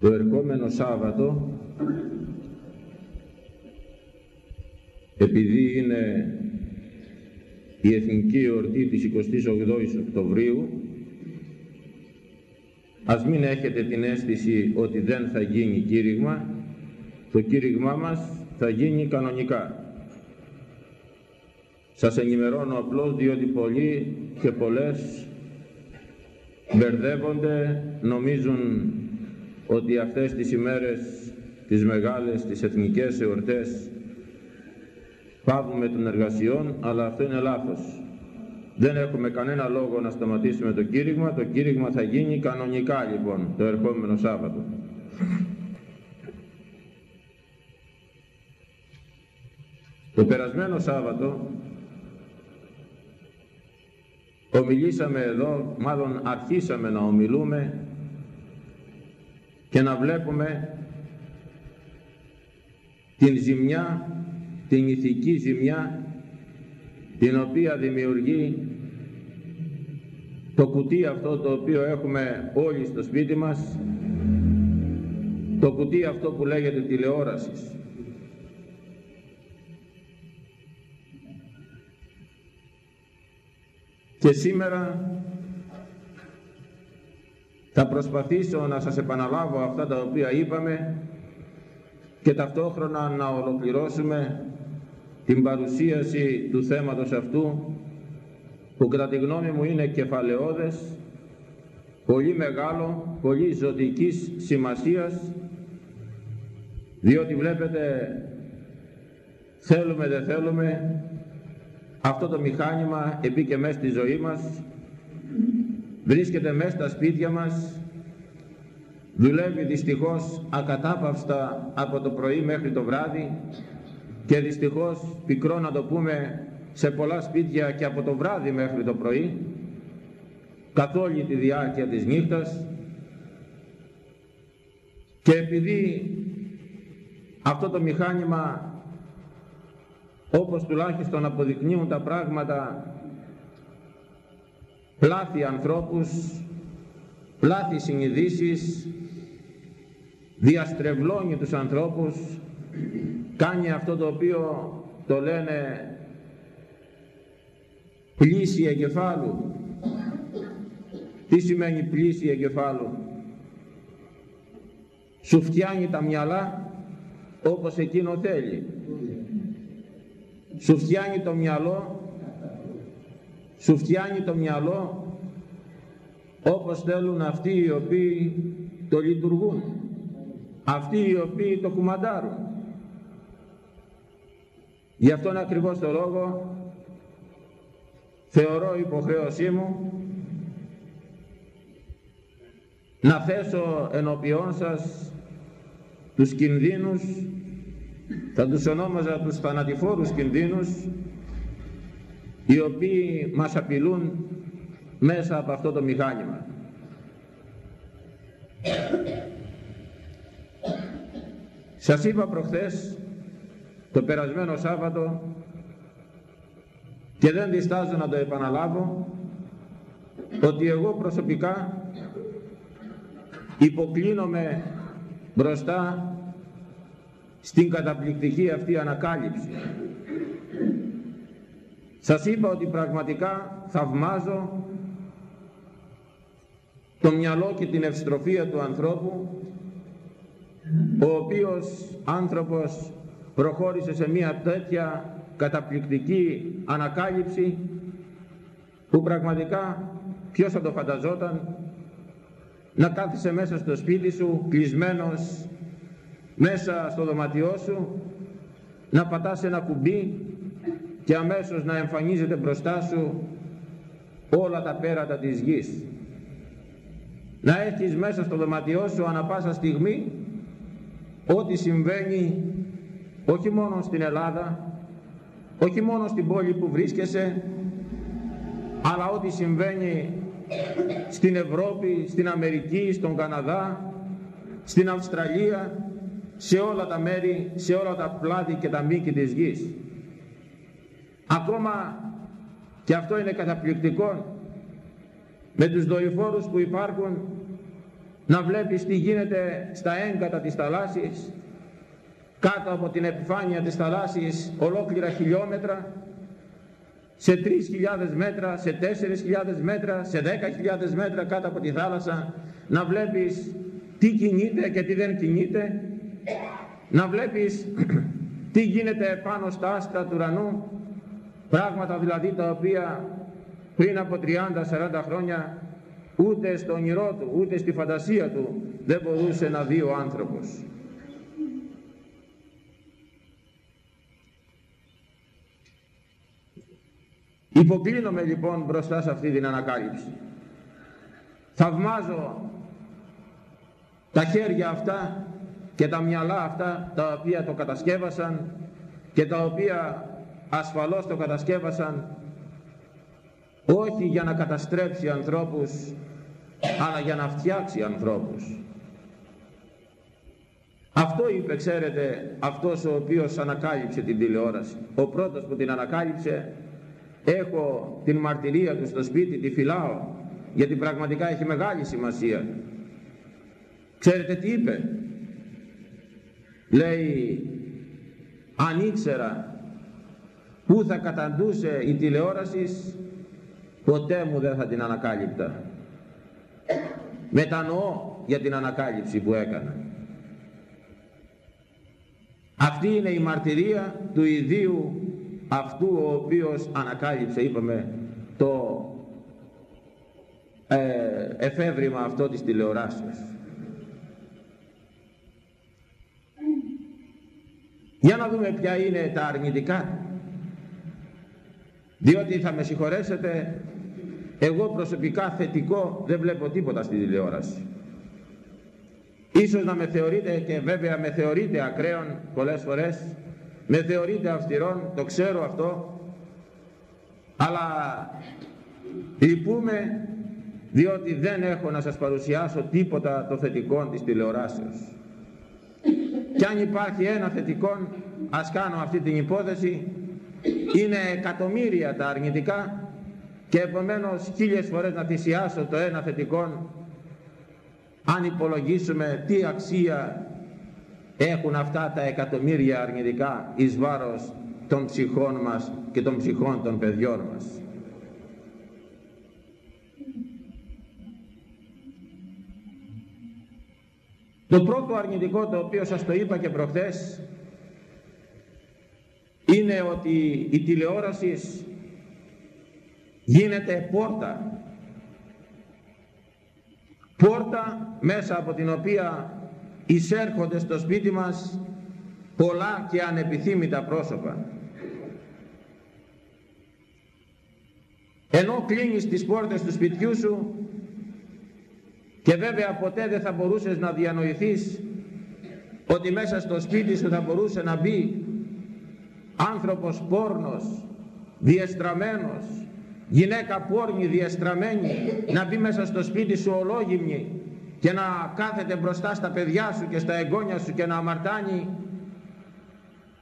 Το ερχόμενο Σάββατο επειδή είναι η εθνική εορτή της 28ης Οκτωβρίου ας μην έχετε την αίσθηση ότι δεν θα γίνει κήρυγμα. Το κήρυγμά μας θα γίνει κανονικά. Σας ενημερώνω απλώς διότι πολλοί και πολλές μπερδεύονται, νομίζουν ότι αυτές τις ημέρες τις μεγάλες, τις εθνικές εορτές πάβουμε των εργασιών, αλλά αυτό είναι λάθος. Δεν έχουμε κανένα λόγο να σταματήσουμε το κήρυγμα, το κήρυγμα θα γίνει κανονικά λοιπόν το ερχόμενο Σάββατο. Το περασμένο Σάββατο ομιλήσαμε εδώ, μάλλον αρχίσαμε να ομιλούμε και να βλέπουμε την ζημιά, την ηθική ζημιά την οποία δημιουργεί το κουτί αυτό το οποίο έχουμε όλοι στο σπίτι μας το κουτί αυτό που λέγεται τηλεόρασης. και σήμερα θα προσπαθήσω να σας επαναλάβω αυτά τα οποία είπαμε και ταυτόχρονα να ολοκληρώσουμε την παρουσίαση του θέματος αυτού που κατά τη γνώμη μου είναι κεφαλαιόδες, πολύ μεγάλο, πολύ ζωτικής σημασίας διότι βλέπετε θέλουμε δεν θέλουμε αυτό το μηχάνημα επί μέσα στη ζωή μας βρίσκεται μέσα στα σπίτια μας δουλεύει δυστυχώς ακατάπαυστα από το πρωί μέχρι το βράδυ και δυστυχώς πικρό να το πούμε σε πολλά σπίτια και από το βράδυ μέχρι το πρωί καθ' όλη τη διάρκεια της νύχτας. Και επειδή αυτό το μηχάνημα όπως τουλάχιστον αποδεικνύουν τα πράγματα πλάθει ανθρώπους, πλάθει συνειδήσεις, διαστρεβλώνει τους ανθρώπους, κάνει αυτό το οποίο το λένε πλήση εγκεφάλου. Τι σημαίνει πλήση εγκεφάλου; Σου φτιάνει τα μυαλά όπως εκείνο θέλει. Σου φτιάνει το μυαλό σου φτιάνει το μυαλό όπως θέλουν αυτοί οι οποίοι το λειτουργούν. Αυτοί οι οποίοι το κουμαντάρουν. Γι' αυτόν ακριβώς το λόγο θεωρώ υποχρέωσή μου να θέσω ενώπιόν σας τους κινδύνους θα τους ονόμαζα τους θανατηφόρους κινδύνους οι οποίοι μας απειλούν μέσα από αυτό το μηχάνημα. Σας είπα προχθές το περασμένο Σάββατο και δεν διστάζω να το επαναλάβω ότι εγώ προσωπικά υποκλίνομαι μπροστά στην καταπληκτική αυτή ανακάλυψη. Σας είπα ότι πραγματικά θαυμάζω το μυαλό και την ευστροφία του ανθρώπου ο οποίος άνθρωπος προχώρησε σε μια τέτοια καταπληκτική ανακάλυψη που πραγματικά ποιος θα το φανταζόταν να κάθισε μέσα στο σπίτι σου κλεισμένος μέσα στο δωματιό σου να πατάς ένα κουμπί και αμέσως να εμφανίζεται μπροστά σου όλα τα πέρατα της γης να έχεις μέσα στο δωματιό σου ανα πάσα στιγμή ό,τι συμβαίνει όχι μόνο στην Ελλάδα όχι μόνο στην πόλη που βρίσκεσαι αλλά ό,τι συμβαίνει στην Ευρώπη, στην Αμερική, στον Καναδά, στην Αυστραλία σε όλα τα μέρη, σε όλα τα πλάτη και τα μήκη της γης. Ακόμα και αυτό είναι καταπληκτικό με τους δορυφόρους που υπάρχουν να βλέπεις τι γίνεται στα έγκατα της θαλάσσης, κάτω από την επιφάνεια της θαλάσσης ολόκληρα χιλιόμετρα, σε 3.000 μέτρα, σε 4.000 μέτρα, σε 10.000 μέτρα κάτω από τη θάλασσα, να βλέπεις τι κινείται και τι δεν κινείται, να βλέπεις τι γίνεται πάνω στα άστρα του ουρανού, πράγματα δηλαδή τα οποία πριν από 30-40 χρόνια ούτε στο όνειρό του, ούτε στη φαντασία του δεν μπορούσε να δει ο άνθρωπος. Υποκλίνομαι λοιπόν μπροστά σε αυτή την ανακάλυψη. Θαυμάζω τα χέρια αυτά και τα μυαλά αυτά τα οποία το κατασκεύασαν και τα οποία ασφαλώς το κατασκεύασαν όχι για να καταστρέψει ανθρώπους αλλά για να φτιάξει ανθρώπους. Αυτό είπε, ξέρετε, αυτός ο οποίος ανακάλυψε την τηλεόραση. Ο πρώτος που την ανακάλυψε, έχω την μαρτυρία του στο σπίτι, τη φυλάω, γιατί πραγματικά έχει μεγάλη σημασία. Ξέρετε τι είπε; Λέει, αν ήξερα πού θα καταντούσε η τηλεόρασης, ποτέ μου δεν θα την ανακάλυπτα. Μετανοώ για την ανακάλυψη που έκανα. Αυτή είναι η μαρτυρία του ιδίου αυτού ο οποίος ανακάλυψε, είπαμε, το ε, εφεύρημα αυτό της τηλεοράσεως. Για να δούμε ποια είναι τα αρνητικά. Διότι θα με συγχωρέσετε, εγώ προσωπικά θετικό δεν βλέπω τίποτα στη τηλεόραση. Ίσως να με θεωρείτε και βέβαια με θεωρείτε ακραίων πολλές φορές, με θεωρείτε αυστηρών, το ξέρω αυτό, αλλά λυπούμε διότι δεν έχω να σας παρουσιάσω τίποτα το θετικό της τηλεοράσεως. Και αν υπάρχει ένα θετικό, ας κάνω αυτή την υπόθεση, είναι εκατομμύρια τα αρνητικά και επομένως χίλιες φορές να θυσιάσω το ένα θετικό αν υπολογίσουμε τι αξία έχουν αυτά τα εκατομμύρια αρνητικά εις βάρος των ψυχών μας και των ψυχών των παιδιών μας. Το πρώτο αρνητικό το οποίο σας το είπα και προχθές είναι ότι η τηλεόραση γίνεται πόρτα. Πόρτα μέσα από την οποία εισέρχονται στο σπίτι μας πολλά και ανεπιθύμητα πρόσωπα. Ενώ κλείνεις τις πόρτες του σπιτιού σου και βέβαια ποτέ δεν θα μπορούσες να διανοηθείς ότι μέσα στο σπίτι σου θα μπορούσε να μπει άνθρωπος πόρνος, διεστραμμένος, γυναίκα πόρνη διεστραμμένη, να μπει μέσα στο σπίτι σου ολόγυμνη και να κάθεται μπροστά στα παιδιά σου και στα εγγόνια σου και να αμαρτάνει.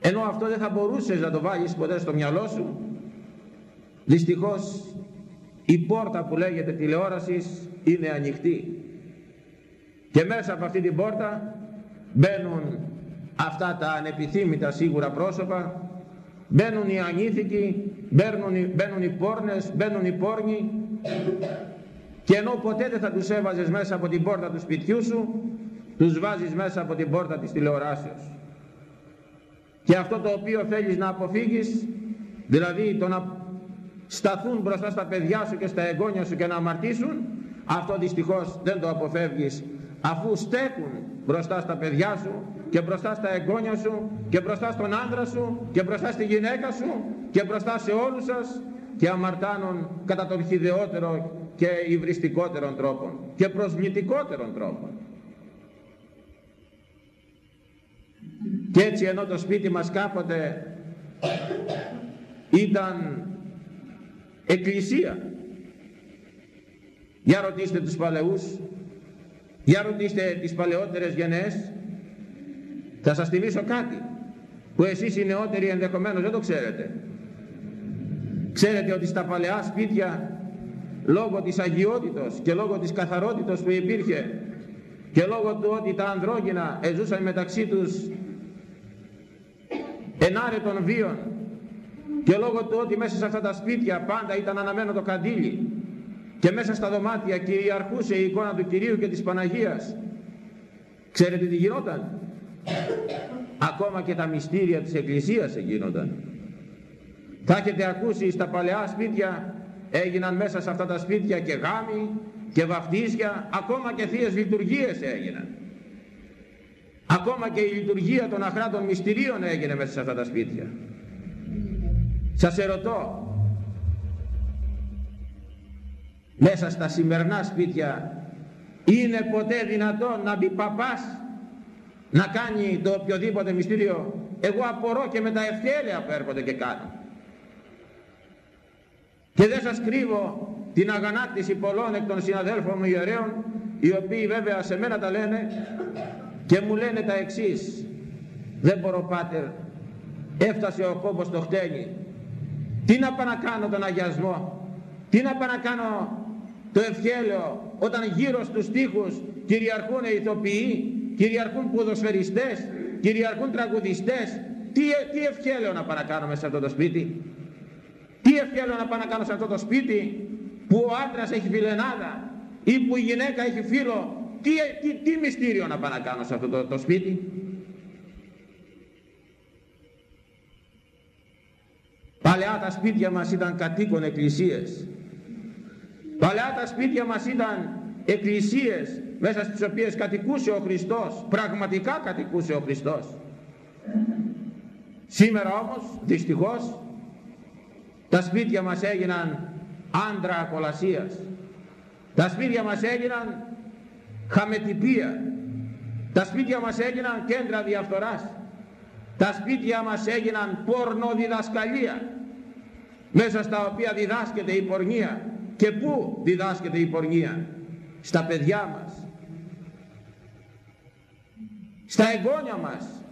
Ενώ αυτό δεν θα μπορούσες να το βάλεις ποτέ στο μυαλό σου. Δυστυχώς η πόρτα που λέγεται τηλεόρασης είναι ανοιχτή. Και μέσα από αυτή την πόρτα μπαίνουν αυτά τα ανεπιθύμητα σίγουρα πρόσωπα μπαίνουν οι ανήθικοι, μπαίνουν, μπαίνουν οι πόρνες, μπαίνουν οι πόρνοι και ενώ ποτέ δεν θα τους έβαζες μέσα από την πόρτα του σπιτιού σου, τους βάζεις μέσα από την πόρτα της τηλεοράσεως. Και αυτό το οποίο θέλεις να αποφύγεις, δηλαδή το να σταθούν μπροστά στα παιδιά σου και στα εγγόνια σου και να αμαρτήσουν, αυτό δυστυχώς δεν το αποφεύγεις αφού στέκουν μπροστά στα παιδιά σου και μπροστά στα εγγόνια σου και μπροστά στον άντρα σου και μπροστά στη γυναίκα σου και μπροστά σε όλους σας και αμαρτάνουν κατά τον χιδεότερο και υβριστικότερων τρόπων και προσβλητικότερων τρόπων. Και έτσι ενώ το σπίτι μας κάποτε ήταν εκκλησία. Για ρωτήστε τους παλαιούς για ρωτήστε τις παλαιότερες γενναίες. Θα σας θυμίσω κάτι που εσείς οι νεότεροι ενδεχομένως δεν το ξέρετε. Ξέρετε ότι στα παλαιά σπίτια λόγω της αγιότητος και λόγω της καθαρότητος που υπήρχε και λόγω του ότι τα ανδρόγυνα εζούσαν μεταξύ τους ενάρετων βίων και λόγω του ότι μέσα σε αυτά τα σπίτια πάντα ήταν αναμένο το καντήλι και μέσα στα δωμάτια κυριαρχούσε η εικόνα του Κυρίου και της Παναγίας ξέρετε τι γινόταν; Ακόμα και τα μυστήρια της Εκκλησίας γίνονταν θα έχετε ακούσει στα παλαιά σπίτια έγιναν μέσα σε αυτά τα σπίτια και γάμοι και βαφτίσια ακόμα και θείες λειτουργίες έγιναν. Ακόμα και η λειτουργία των αχράτων μυστηρίων έγινε μέσα σε αυτά τα σπίτια. Σας ερωτώ μέσα στα σημερινά σπίτια είναι ποτέ δυνατόν να μπει παπάς να κάνει το οποιοδήποτε μυστήριο. Εγώ απορώ και με τα ευχέλαια που έρχονται και κάνω και δεν σας κρύβω την αγανάκτηση πολλών εκ των συναδέλφων μου ιερέων οι οποίοι βέβαια σε μένα τα λένε και μου λένε τα εξής. Δεν μπορώ πάτερ. Έφτασε ο κόμπος το χτένι. Τι να πάω να κάνω τον αγιασμό; Τι να πάω να κάνω το ευχέλαιο όταν γύρω στους τοίχους κυριαρχούν ηθοποιοί; Κυριαρχούν ποδοσφαιριστές κυριαρχούν τραγουδιστές τι, τι ευχέλαιο να πάω να κάνω μέσα σε αυτό το σπίτι; Τι ευχέλαιο να πάω να κάνω σε αυτό το σπίτι που ο άντρας έχει φιλενάδα ή που η γυναίκα έχει φίλο; Τι, τι, τι μυστήριο να πάω να κάνω σε αυτό το, το σπίτι; Παλαιά τα σπίτια μας ήταν κατοίκων εκκλησίες. Παλαιά τα σπίτια μας ήταν εκκλησίες μέσα στις οποίες κατοικούσε ο Χριστός, πραγματικά κατοικούσε ο Χριστός. Σήμερα όμως, δυστυχώς, τα σπίτια μας έγιναν άντρα ακολασίας. Τα σπίτια μας έγιναν χαμετυπία. Τα σπίτια μας έγιναν κέντρα διαφθοράς. Τα σπίτια μας έγιναν πορνοδιδασκαλία μέσα στα οποία διδάσκεται η πορνεία. Και πού διδάσκεται η πορνεία; Στα παιδιά μας. Στα εγγόνια μας.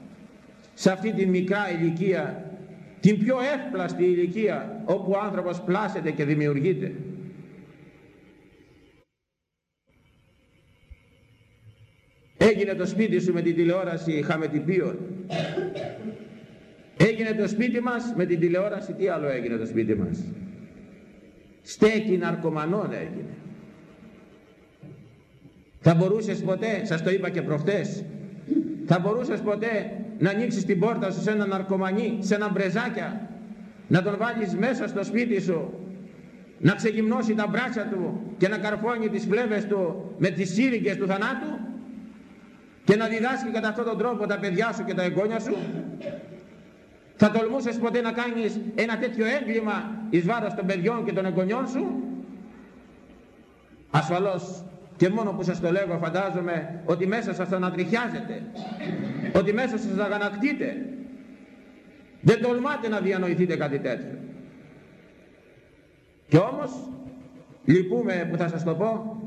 Σε αυτή την μικρά ηλικία την πιο εύπλαστη ηλικία όπου ο άνθρωπος πλάσεται και δημιουργείται. Έγινε το σπίτι σου με την τηλεόραση χαμετυπίων. Έγινε το σπίτι μας με την τηλεόραση, τι άλλο έγινε το σπίτι μας. Στέκει ναρκωμανών έγινε. Θα μπορούσες ποτέ, σας το είπα και προχτές, θα μπορούσες ποτέ να ανοίξεις την πόρτα σου σε έναν ναρκωμανί, σε έναν μπρεζάκια, να τον βάλεις μέσα στο σπίτι σου, να ξεγυμνώσει τα μπράτσα του και να καρφώνει τις φλέβες του με τις σύριγγες του θανάτου και να διδάσκει κατά αυτόν τον τρόπο τα παιδιά σου και τα εγγόνια σου. Θα τολμούσες ποτέ να κάνεις ένα τέτοιο έγκλημα εις βάρος των παιδιών και των εγγονιών σου. Ασφαλώς και μόνο που σας το λέγω φαντάζομαι ότι μέσα σας ανατριχιάζετε ότι μέσα σας αγανακτείτε. Δεν τολμάτε να διανοηθείτε κάτι τέτοιο. Και όμως λυπούμε που θα σας το πω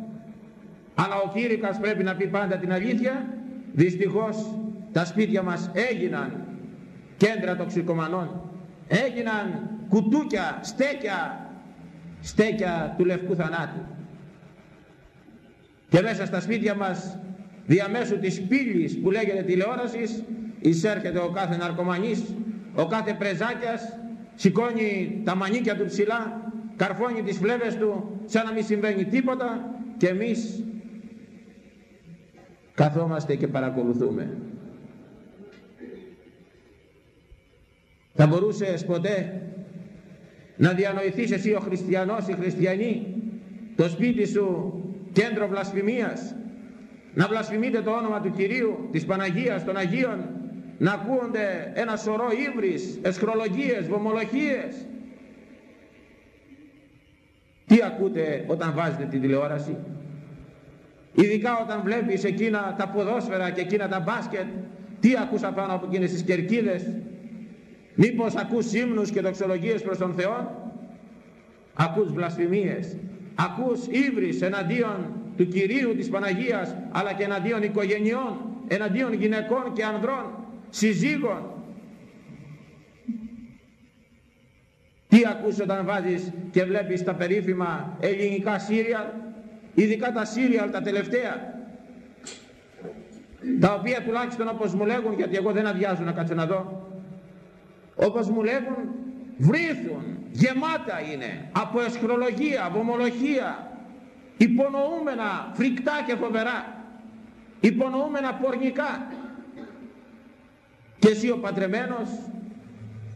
αλλά ο Κήρυκας πρέπει να πει πάντα την αλήθεια. Δυστυχώς τα σπίτια μας έγιναν κέντρα τοξικομανών. Έγιναν κουτούκια, στέκια στέκια του λευκού θανάτου και μέσα στα σπίτια μας διαμέσου της πύλης που λέγεται τηλεόρασης εισέρχεται ο κάθε ναρκωμανής ο κάθε πρεζάκιας σηκώνει τα μανίκια του ψηλά καρφώνει τις φλέβες του σαν να μην συμβαίνει τίποτα και εμείς καθόμαστε και παρακολουθούμε. Θα μπορούσες ποτέ να διανοηθείς εσύ ο χριστιανός η χριστιανή το σπίτι σου κέντρο βλασφημίας. Να βλασφημείτε το όνομα του Κυρίου της Παναγίας των Αγίων. Να ακούονται ένα σωρό ύβρις, εσχρολογίες, βομολογίες. Τι ακούτε όταν βάζετε την τηλεόραση; Ειδικά όταν βλέπεις εκείνα τα ποδόσφαιρα και εκείνα τα μπάσκετ τι ακούς απάνω από εκείνες τις κερκίδες; Μήπως ακούς ύμνους και δοξολογίες προς τον Θεό; Ακούς βλασφημίες ακούς ύβρις εναντίον του Κυρίου της Παναγίας αλλά και εναντίον οικογενειών εναντίον γυναικών και ανδρών συζύγων. Τι ακούς όταν βάζεις και βλέπεις τα περίφημα ελληνικά σύριαλ ειδικά τα σύριαλ τα τελευταία τα οποία τουλάχιστον όπως μου λέγουν γιατί εγώ δεν αδειάζω να κάτσω να δω όπως μου λέγουν βρίθουν γεμάτα είναι από εσχρολογία, από ομολογία. Υπονοούμενα φρικτά και φοβερά. Υπονοούμενα πορνικά. Και εσύ ο παντρεμένος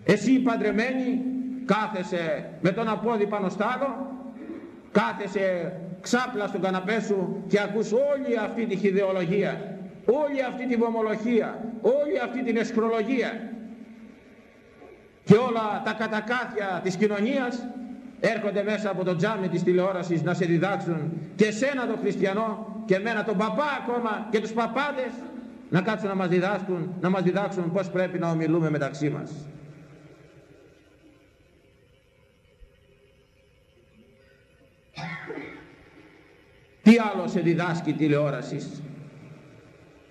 εσύ η παντρεμένη κάθεσαι με τον απόδι πάνω στ' άλλο κάθεσαι ξάπλα στον καναπέ σου και ακούς όλη αυτή τη χιδεολογία όλη αυτή τη βομολογία όλη αυτή την εσχρολογία και όλα τα κατακάθια της κοινωνίας έρχονται μέσα από το τζάμι της τηλεόρασης να σε διδάξουν και σένα τον χριστιανό και εμένα τον παπά ακόμα και τους παπάδες να κάτσουν να μας διδάξουν, να μας διδάξουν πώς πρέπει να ομιλούμε μεταξύ μας. Τι άλλο σε διδάσκει η τηλεόραση;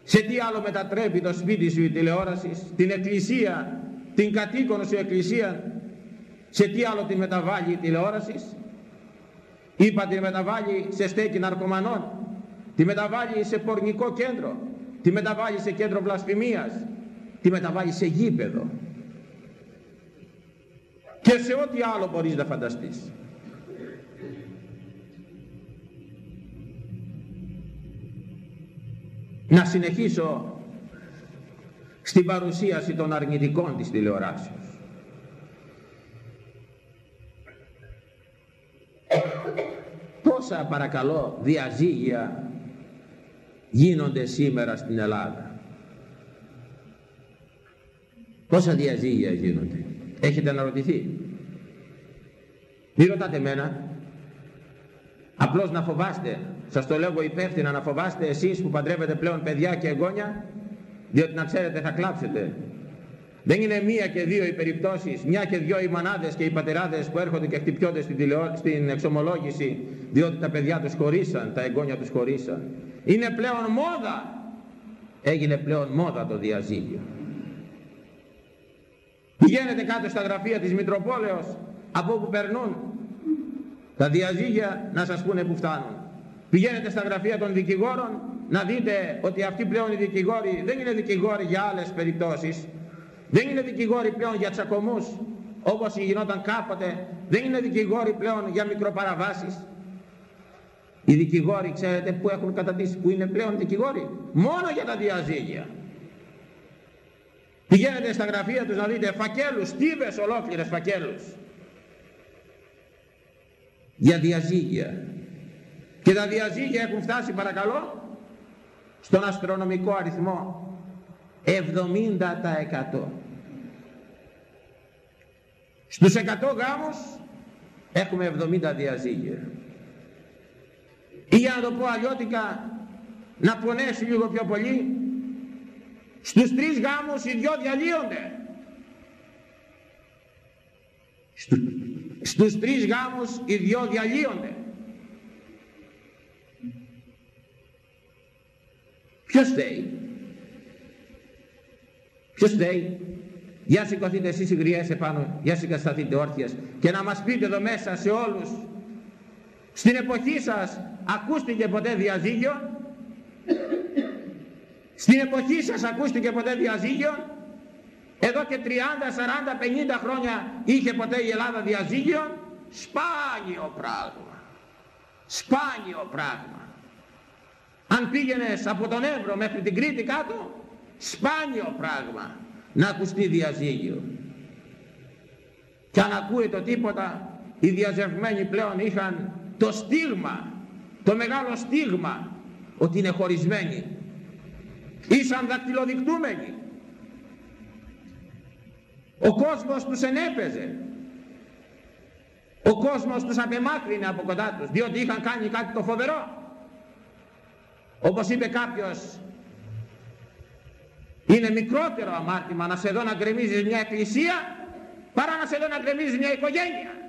Σε τι άλλο μετατρέπει το σπίτι σου η τηλεόραση, την εκκλησία, την κατοίκονος σου εκκλησία, σε τι άλλο την μεταβάλλει η τηλεόρασης; Είπα την μεταβάλλει σε στέκη ναρκωμανών, τη μεταβάλλει σε πορνικό κέντρο, τη μεταβάλλει σε κέντρο βλασφημίας, τη μεταβάλλει σε γήπεδο και σε ό,τι άλλο μπορείς να φανταστείς. Να συνεχίσω στην παρουσίαση των αρνητικών της τηλεοράσεως. Πόσα παρακαλώ διαζύγια γίνονται σήμερα στην Ελλάδα; Πόσα διαζύγια γίνονται; Έχετε αναρωτηθεί; Μη ρωτάτε εμένα. Απλώς να φοβάστε. Σας το λέγω υπεύθυνα να φοβάστε εσείς που παντρεύετε πλέον παιδιά και εγγόνια. Διότι να ξέρετε θα κλάψετε. Δεν είναι μία και δύο οι περιπτώσεις, μια και δύο οι μανάδες και οι πατεράδες που έρχονται και χτυπιώνται στην, τηλεό... στην εξομολόγηση διότι τα παιδιά τους χωρίσαν, τα εγγόνια τους χωρίσαν. Είναι πλέον μόδα. Έγινε πλέον μόδα το διαζύγιο. Πηγαίνετε κάτω στα γραφεία της Μητροπόλεως από όπου περνούν τα διαζύγια να σας πούνε που φτάνουν. Πηγαίνετε στα γραφεία των δικηγόρων να δείτε ότι αυτοί πλέον οι δικηγόροι δεν είναι δικηγόροι για άλλες περιπτώσεις. Δεν είναι δικηγόροι πλέον για τσακωμούς όπως γινόταν κάποτε. Δεν είναι δικηγόροι πλέον για μικροπαραβάσεις. Οι δικηγόροι ξέρετε που έχουν καταντήσει, που είναι πλέον δικηγόροι. Μόνο για τα διαζύγια. Πηγαίνετε στα γραφεία τους να δείτε φακέλους, στίβες ολόκληρες φακέλους. Για διαζύγια. Και τα διαζύγια έχουν φτάσει παρακαλώ στον αστρονομικό αριθμό 70%. Στους 100 γάμους έχουμε 70 διαζύγια. Ή για να το πω αλλιώτικα, να πονέσει λίγο πιο πολύ, στους τρεις γάμους οι δυο διαλύονται. Στου, στους τρεις γάμους οι δυο διαλύονται. Ποιος θέλει. Ποιος θέλει. Για σηκωθείτε εσείς οι γριές επάνω, για συγκασταθείτε όρθιες και να μας πείτε εδώ μέσα σε όλους στην εποχή σας ακούστηκε ποτέ διαζύγιο; Στην εποχή σας ακούστηκε ποτέ διαζύγιο; Εδώ και 30, 40, 50 χρόνια είχε ποτέ η Ελλάδα διαζύγιο; Σπάνιο πράγμα σπάνιο πράγμα αν πήγαινες από τον Εύρο μέχρι την Κρήτη κάτω σπάνιο πράγμα να ακουστεί διαζύγιο. Και αν ακούει το τίποτα οι διαζευμένοι πλέον είχαν το στίγμα το μεγάλο στίγμα ότι είναι χωρισμένοι. Ήσαν δακτυλοδεικτούμενοι. Ο κόσμος τους ενέπαιζε. Ο κόσμος τους απεμάκρυνε από κοντά τους διότι είχαν κάνει κάτι το φοβερό όπως είπε κάποιος είναι μικρότερο αμάρτημα να σε δω να γκρεμίζεις μια εκκλησία παρά να σε δω να γκρεμίζεις μια οικογένεια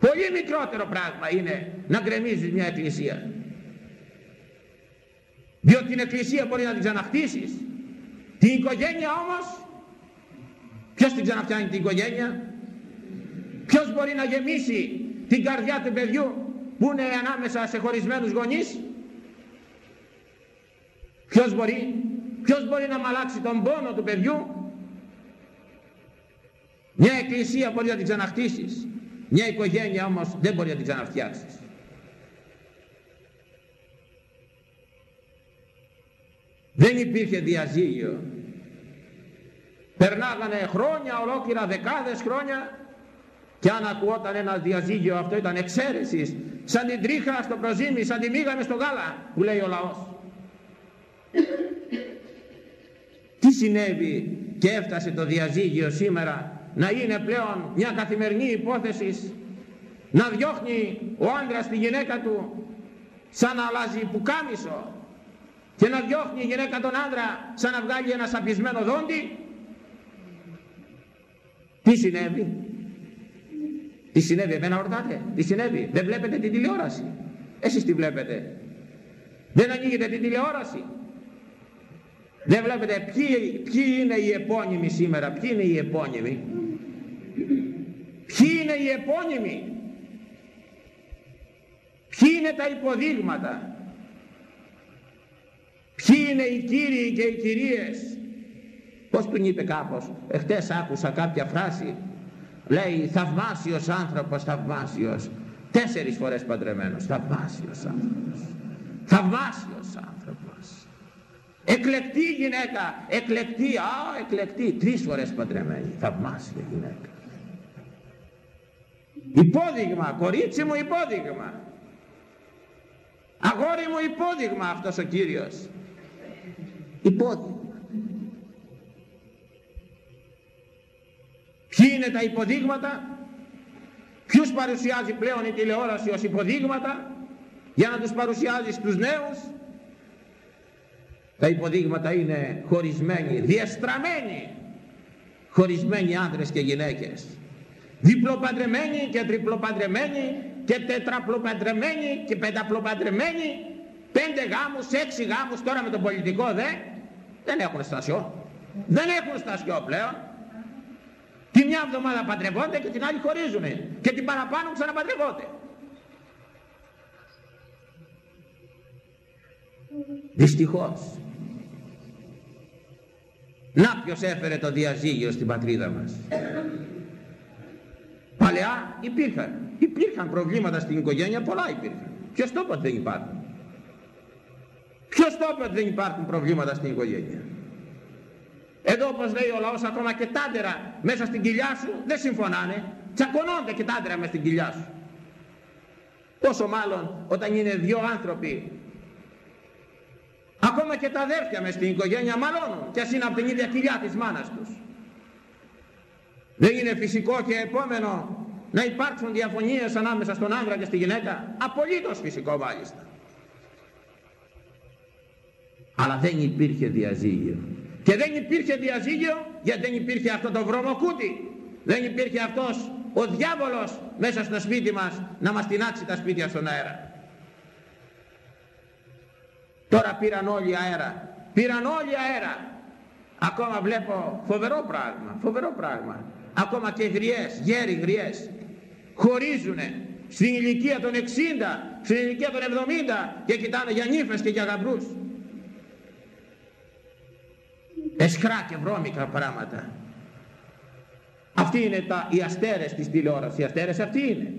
πολύ μικρότερο πράγμα είναι να γκρεμίζεις μια εκκλησία. Διότι την εκκλησία μπορεί να την ξαναχτίσεις. Την οικογένεια όμως ποιος την ξαναφτιάνει την οικογένεια; Ποιος μπορεί να γεμίσει την καρδιά του παιδιού; Που είναι ανάμεσα σε χωρισμένους γονείς Ποιος μπορεί, ποιος μπορεί να μαλάξει τον πόνο του παιδιού; Μια εκκλησία μπορεί να την ξαναχτίσεις. Μια οικογένεια όμως δεν μπορεί να την ξαναφτιάξεις. Δεν υπήρχε διαζύγιο. Περνάγανε χρόνια ολόκληρα, δεκάδες χρόνια και αν ακούγονταν ένα διαζύγιο αυτό ήταν εξαίρεσης, σαν την τρίχα στο προζύμι, σαν τη μήγαμε στο γάλα που λέει ο λαός. Τι συνέβη και έφτασε το διαζύγιο σήμερα να είναι πλέον μια καθημερινή υπόθεσης να διώχνει ο άντρας τη γυναίκα του σαν να αλλάζει πουκάμισο και να διώχνει η γυναίκα τον άντρα σαν να βγάλει ένα σαπισμένο δόντι τι συνέβη; Τι συνέβη εμένα ορτάτε τι συνέβη; Δεν βλέπετε την τηλεόραση; Εσείς τι βλέπετε; Δεν ανοίγετε την τηλεόραση; Δεν βλέπετε ποιοι, ποιοι είναι οι επώνυμοι σήμερα; Ποιοι είναι οι επώνυμοι; Ποιοι είναι οι επώνυμοι; Ποιοι είναι τα υποδείγματα; Ποιοι είναι οι κύριοι και οι κυρίες; Πως τον είπε κάπως; Εχθές άκουσα κάποια φράση λέει θαυμάσιος άνθρωπος θαυμάσιος. Τέσσερις φορές παντρεμένος θαυμάσιος άνθρωπος. Θαυμάσιος άνθρωπος. Εκλεκτή γυναίκα εκλεκτή, α εκλεκτή. Τρεις φορές παντρεμένη θαυμάσια γυναίκα. Υπόδειγμα κορίτσι μου υπόδειγμα. Αγόρι μου υπόδειγμα αυτός ο Κύριος. Υπόδειγμα ποιοι είναι τα υποδείγματα; Ποιους παρουσιάζει πλέον η τηλεόραση ως υποδείγματα για να τους παρουσιάζεις στους νέους; Τα υποδείγματα είναι χωρισμένοι διεστραμμένοι. Χωρισμένοι άντρες και γυναίκες. Διπλοπαντρεμένοι και τριπλοπαντρεμένοι και τετραπλοπαντρεμένοι και πενταπλοπαντρεμένοι. Πέντε γάμους, έξι γάμους τώρα με τον πολιτικό δε δεν έχουν στασιό. Δεν έχουν στασιό πλέον τη μια εβδομάδα παντρευόνται και την άλλη χωρίζουν και την παραπάνω ξαναπαντρευόνται. Δυστυχώς. Να ποιος έφερε το διαζύγιο στην πατρίδα μας. Παλαιά υπήρχαν. Υπήρχαν προβλήματα στην οικογένεια πολλά υπήρχαν. Ποιος το είπε δεν υπάρχουν. Ποιος το είπε δεν υπάρχουν προβλήματα στην οικογένεια εδώ όπως λέει ο λαός ακόμα και τάντερα μέσα στην κοιλιά σου δεν συμφωνάνε. Τσακωνόνται και τάντερα μέσα στην κοιλιά σου. Πόσο μάλλον όταν είναι δυο άνθρωποι ακόμα και τα αδέρφια μες στην οικογένεια μαλώνουν και ας είναι από την ίδια κοιλιά της μάνας τους. Δεν είναι φυσικό και επόμενο να υπάρξουν διαφωνίες ανάμεσα στον άντρα και στη γυναίκα. Απολύτως φυσικό μάλιστα. Αλλά δεν υπήρχε διαζύγιο. Και δεν υπήρχε διαζύγιο γιατί δεν υπήρχε αυτό το βρωμοκούτι. Δεν υπήρχε αυτός ο διάβολος μέσα στο σπίτι μας να μας τεινάξει τα σπίτια στον αέρα. Τώρα πήραν όλοι αέρα. Πήραν όλοι αέρα. Ακόμα βλέπω φοβερό πράγμα. Φοβερό πράγμα. Ακόμα και γριές, γέροι γριές. Χωρίζουνε στην ηλικία των 60, στην ηλικία των 70 και κοιτάνε για νύφες και για γαμπρούς εσχρά και βρώμικα πράγματα. Αυτοί είναι τα, οι αστέρες της τηλεόρασης. Οι αστέρες αυτοί είναι.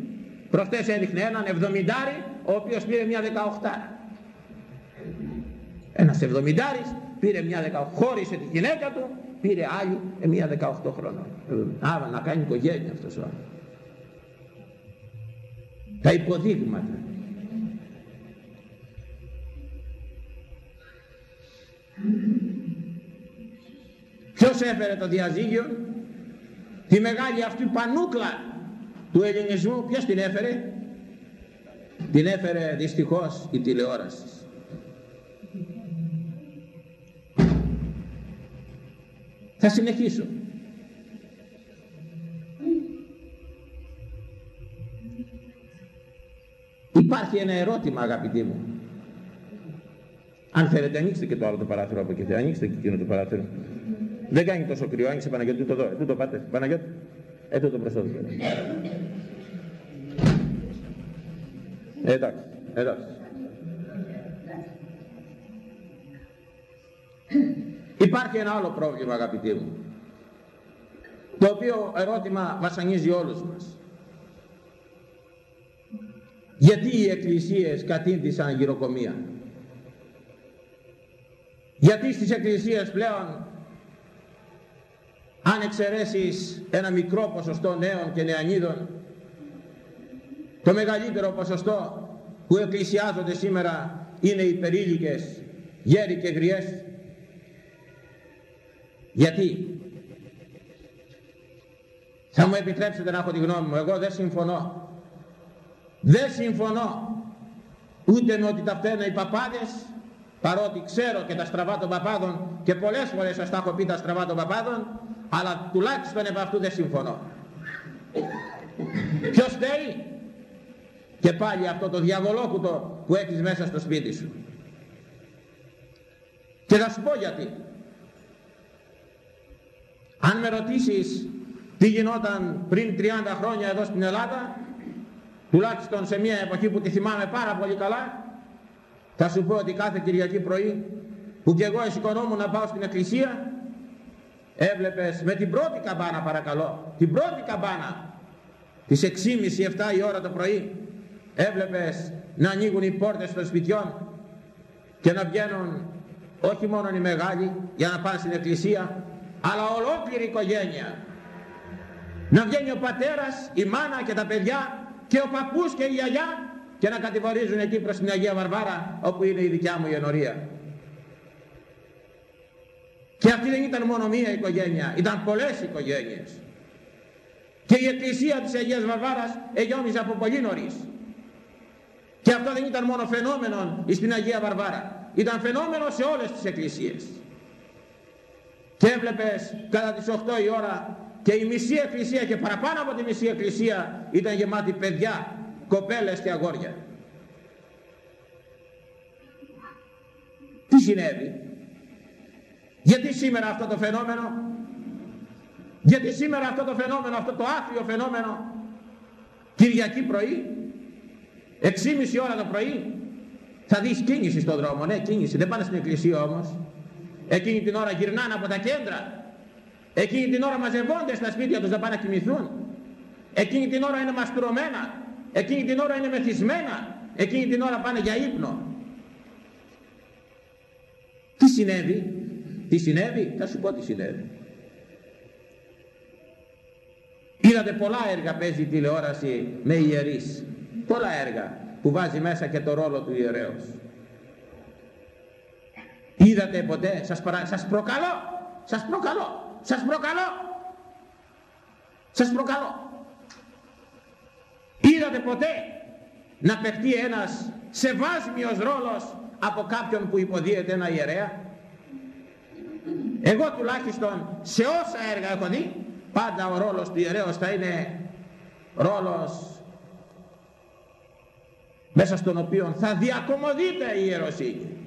Προχτές έδειχνε έναν εβδομηντάρι ο οποίος πήρε μια δεκαοχτάρα. Ένας εβδομηντάρης πήρε μια δεκαοχτάρα χώρισε τη γυναίκα του πήρε άλλη ε, μια δεκαοχτώ χρόνο άμα να κάνει οικογένεια αυτός ο άνθρωπος. Τα υποδείγματα Ποιος έφερε το διαζύγιο, τη μεγάλη αυτή πανούκλα του ελληνισμού, ποιος την έφερε, την έφερε δυστυχώς η τηλεόραση. Θα συνεχίσω. Υπάρχει ένα ερώτημα αγαπητοί μου. Αν θέλετε ανοίξτε και το άλλο το παράθυρο από εκεί. Ανοίξτε και εκείνο το παράθυρο. Δεν κάνει τόσο κρύο, άνοιξε Παναγιώτη, τούτο εδώ, τούτο πάτε, Παναγιώτη, ε, τούτο μπροστά του. Ε, εντάξει, εντάξει. Υπάρχει ένα άλλο πρόβλημα αγαπητοί μου το οποίο ερώτημα βασανίζει όλους μας. Γιατί οι εκκλησίες κατήντησαν γυροκομεία; Γιατί στις εκκλησίες πλέον αν εξαιρέσεις ένα μικρό ποσοστό νέων και νεανίδων το μεγαλύτερο ποσοστό που εκκλησιάζονται σήμερα είναι οι περίλικες, γέροι και γριές. Γιατί; Θα μου επιτρέψετε να έχω τη γνώμη μου. Εγώ δεν συμφωνώ. Δεν συμφωνώ ούτε με ότι τα φταίνουν οι παπάδες παρότι ξέρω και τα στραβά των παπάδων και πολλές φορές σας τα έχω πει τα στραβά των παπάδων αλλά τουλάχιστον επ' αυτού δεν συμφωνώ. Ποιος θέλει; Και πάλι αυτό το διαβολόκουτο που έχεις μέσα στο σπίτι σου. Και θα σου πω γιατί. Αν με ρωτήσεις τι γινόταν πριν 30 χρόνια εδώ στην Ελλάδα, τουλάχιστον σε μια εποχή που τη θυμάμαι πάρα πολύ καλά, θα σου πω ότι κάθε Κυριακή πρωί που και εγώ εσηκωνόμουν να πάω στην εκκλησία, έβλεπες με την πρώτη καμπάνα παρακαλώ, την πρώτη καμπάνα, τις 6.30-7 η ώρα το πρωί, έβλεπες να ανοίγουν οι πόρτες των σπιτιών και να βγαίνουν όχι μόνο οι μεγάλοι για να πάνε στην εκκλησία, αλλά ολόκληρη η οικογένεια. Να βγαίνει ο πατέρας, η μάνα και τα παιδιά και ο παππούς και η γιαγιά και να κατηγορίζουν εκεί προς την Αγία Βαρβάρα όπου είναι η δικιά μου η ενορία. Και αυτή δεν ήταν μόνο μία οικογένεια, ήταν πολλές οικογένειες. Και η εκκλησία της Αγίας Βαρβάρας εγιώμιζε από πολύ νωρίς. Και αυτό δεν ήταν μόνο φαινόμενο στην Αγία Βαρβάρα, ήταν φαινόμενο σε όλες τις εκκλησίες. Και έβλεπες κατά τις 8 η ώρα και η μισή εκκλησία και παραπάνω από τη μισή εκκλησία ήταν γεμάτη παιδιά, κοπέλες και αγόρια. Τι συνέβη; Γιατί σήμερα αυτό το φαινόμενο, γιατί σήμερα αυτό το φαινόμενο, αυτό το άθλιο φαινόμενο, Κυριακή πρωί, 6.30 ώρα το πρωί, θα δεις κίνηση στον δρόμο, ναι κίνηση, δεν πάνε στην εκκλησία όμως. Εκείνη την ώρα γυρνάνε από τα κέντρα Εκείνη την ώρα μαζευόνται στα σπίτια τους να πάνε να κοιμηθούν. Εκείνη την ώρα είναι μαστρωμένα. Εκείνη την ώρα είναι μεθυσμένα. Εκείνη την ώρα πάνε για ύπνο. Τι συνέβη; Τι συνέβη; Θα σου πω τι συνέβη. Είδατε πολλά έργα παίζει η τηλεόραση με ιερείς. Πολλά έργα που βάζει μέσα και το ρόλο του ιερέως. Είδατε ποτέ, σας, παρα... σας προκαλώ, σας προκαλώ, σας προκαλώ. Σας προκαλώ. Είδατε ποτέ να παιχτεί ένας σεβάσμιος ρόλος από κάποιον που υποδίεται ένα ιερέα; Εγώ τουλάχιστον σε όσα έργα έχω δει, πάντα ο ρόλος του ιερέως θα είναι ρόλος μέσα στον οποίο θα διακομωδείται η ιεροσύνη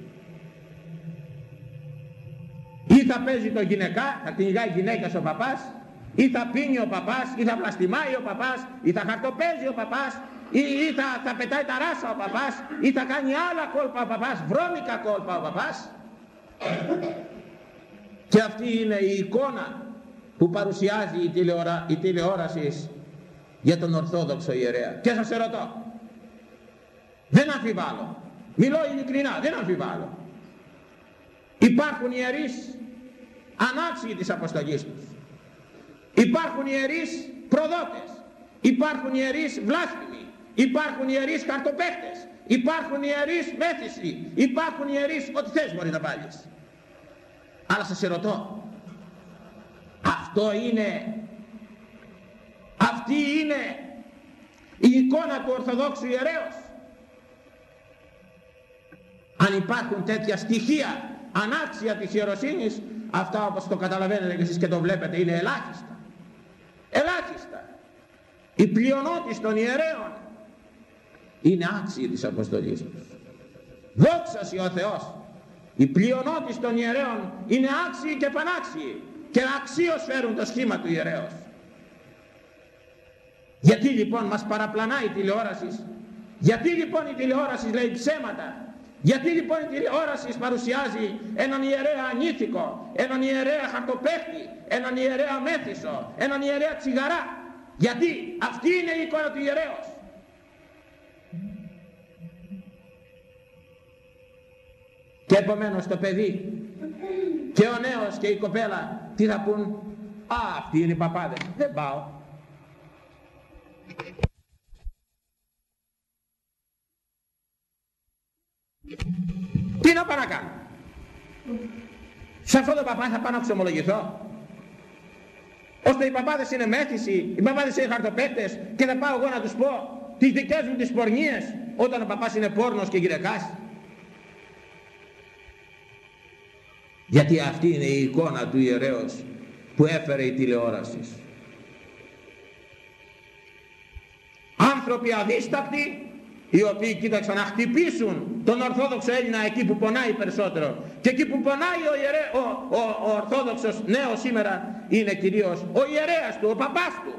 ή θα παίζει το γυναικά, θα κυνηγάει γυναίκα ο παπάς, ή θα πίνει ο παπάς, ή θα βλαστημάει ο παπάς, ή θα χαρτοπέζει ο παπάς, ή, ή θα, θα πετάει τα ράσα ο παπάς, ή θα κάνει άλλα κόλπα ο παπάς, βρώμικα κόλπα ο παπάς. Και αυτή είναι η εικόνα που παρουσιάζει η, τηλεορα, η τηλεόρασης για τον Ορθόδοξο ιερέα. Και σας ερωτώ, δεν αμφιβάλλω, μιλώ ειλικρινά, δεν αμφιβάλλω. Υπάρχουν ιερείς ανάξιοι της αποστολής τους. Υπάρχουν ιερείς προδότες. Υπάρχουν ιερείς βλάσφημοι. Υπάρχουν ιερείς καρτοπαίχτες. Υπάρχουν ιερείς μέθησοι. Υπάρχουν ιερείς ό,τι θες μπορεί να βάλεις. Αλλά σας ερωτώ. Αυτό είναι αυτή είναι η εικόνα του Ορθοδόξου ιερέως. Αν υπάρχουν τέτοια στοιχεία ανάξια της ιεροσύνης αυτά όπως το καταλαβαίνετε και εσείς και το βλέπετε είναι ελάχιστα ελάχιστα η πλειονότηση των ιερέων είναι άξιοι της αποστολής τους δόξα ο Θεός η πλειονότηση των ιερέων είναι άξιοι και πανάξιοι και αξίως φέρουν το σχήμα του ιερέως γιατί λοιπόν μας παραπλανάει η τηλεόραση γιατί λοιπόν η τηλεόραση λέει ψέματα Γιατί λοιπόν η τηλεόραση παρουσιάζει έναν ιερέα ανήθικο, έναν ιερέα χαρτοπέχτη, έναν ιερέα μέθησο, έναν ιερέα τσιγαρά. Γιατί αυτή είναι η εικόνα του ιερέως. Και επομένως το παιδί και ο νέος και η κοπέλα τι θα πούν. Α, αυτοί είναι οι παπάδες. Δεν πάω. Τι να πάω να κάνω; Σε αυτό το παπά θα πάω να ξεμολογηθώ. Ώστε οι παπάδες είναι μέθηση, οι παπάδες είναι χαρτοπέτες και θα πάω εγώ να τους πω τις δικές μου τις πορνίες όταν ο παπάς είναι πόρνος και γυναικάς. Γιατί αυτή είναι η εικόνα του ιερέως που έφερε η τηλεόραση. Άνθρωποι αδίστακτοι οι οποίοι κοίταξαν να χτυπήσουν τον Ορθόδοξο Έλληνα εκεί που πονάει περισσότερο. Και εκεί που πονάει ο, ιερέ, ο, ο, ο Ορθόδοξος νέος σήμερα είναι κυρίως ο ιερέας του, ο παπάς του.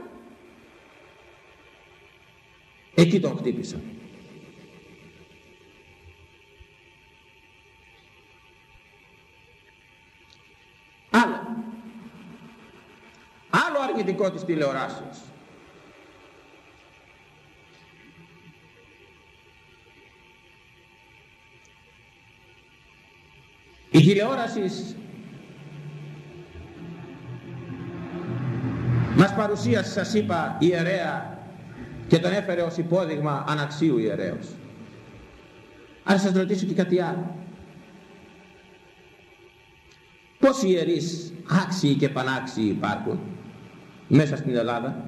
Εκεί τον χτύπησαν άλλο αρνητικό της τηλεοράσης Η τηλεόραση μας παρουσίασε σας είπα ιερέα και τον έφερε ως υπόδειγμα αναξίου ιερέως. Αν σας ρωτήσω και κάτι άλλο. Πόσοι ιερείς άξιοι και πανάξιοι υπάρχουν; Μέσα στην Ελλάδα.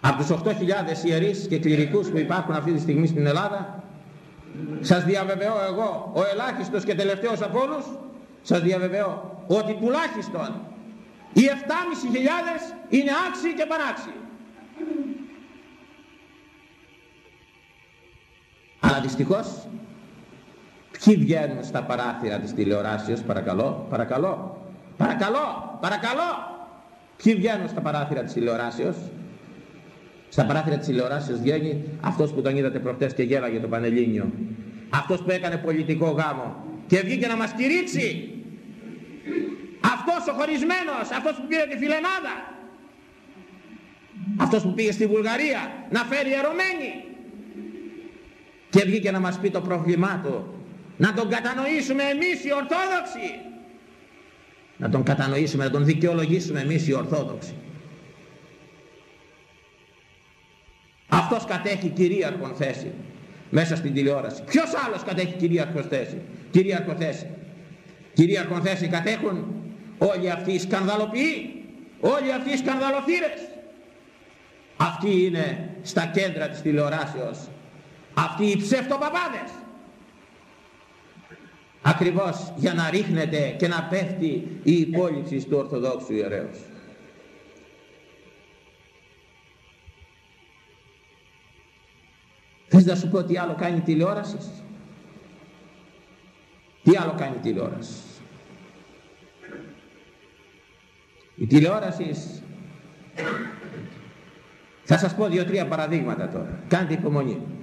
Από τους 8.000 ιερείς και κληρικούς που υπάρχουν αυτή τη στιγμή στην Ελλάδα σας διαβεβαιώ εγώ, ο ελάχιστος και τελευταίος από όλους, σας διαβεβαιώ ότι τουλάχιστον οι 7.500 είναι άξιοι και πανάξιοι. Αλλά δυστυχώς, ποιοι βγαίνουν στα παράθυρα της τηλεοράσεως, παρακαλώ, παρακαλώ, παρακαλώ, παρακαλώ, ποιοι βγαίνουν στα παράθυρα της τηλεοράσεως, στα παράθυρα της τηλεοράσεως βγαίνει αυτός που τον είδατε προχτές και γέλαγε το Πανελλήνιο. Αυτός που έκανε πολιτικό γάμο και βγήκε να μας κηρύξει. Αυτός ο χωρισμένος, αυτός που πήρε τη φιλενάδα. Αυτός που πήγε στη Βουλγαρία να φέρει ερωμένη. Και βγήκε να μας πει το πρόβλημά του. Να τον κατανοήσουμε εμείς οι Ορθόδοξοι. Να τον κατανοήσουμε, να τον δικαιολογήσουμε εμείς οι Ορθόδοξοι. Αυτός κατέχει κυρίαρχον θέση μέσα στην τηλεόραση. Ποιος άλλος κατέχει κυρίαρχο θέση. Κυρίαρχο θέση; Κυρίαρχο θέση κατέχουν όλοι αυτοί οι σκανδαλοποιοί, όλοι αυτοί οι σκανδαλοθύρες. Αυτοί είναι στα κέντρα της τηλεοράσεως. Αυτοί οι ψευτοπαπάδες. Ακριβώς για να ρίχνεται και να πέφτει η υπόλοιψη του Ορθοδόξου ιερέως. Θες να σου πω τι άλλο κάνει η τηλεόραση; Τι άλλο κάνει η τηλεόραση; Η τηλεόραση θα σας πω δύο-τρία παραδείγματα τώρα. Κάντε υπομονή.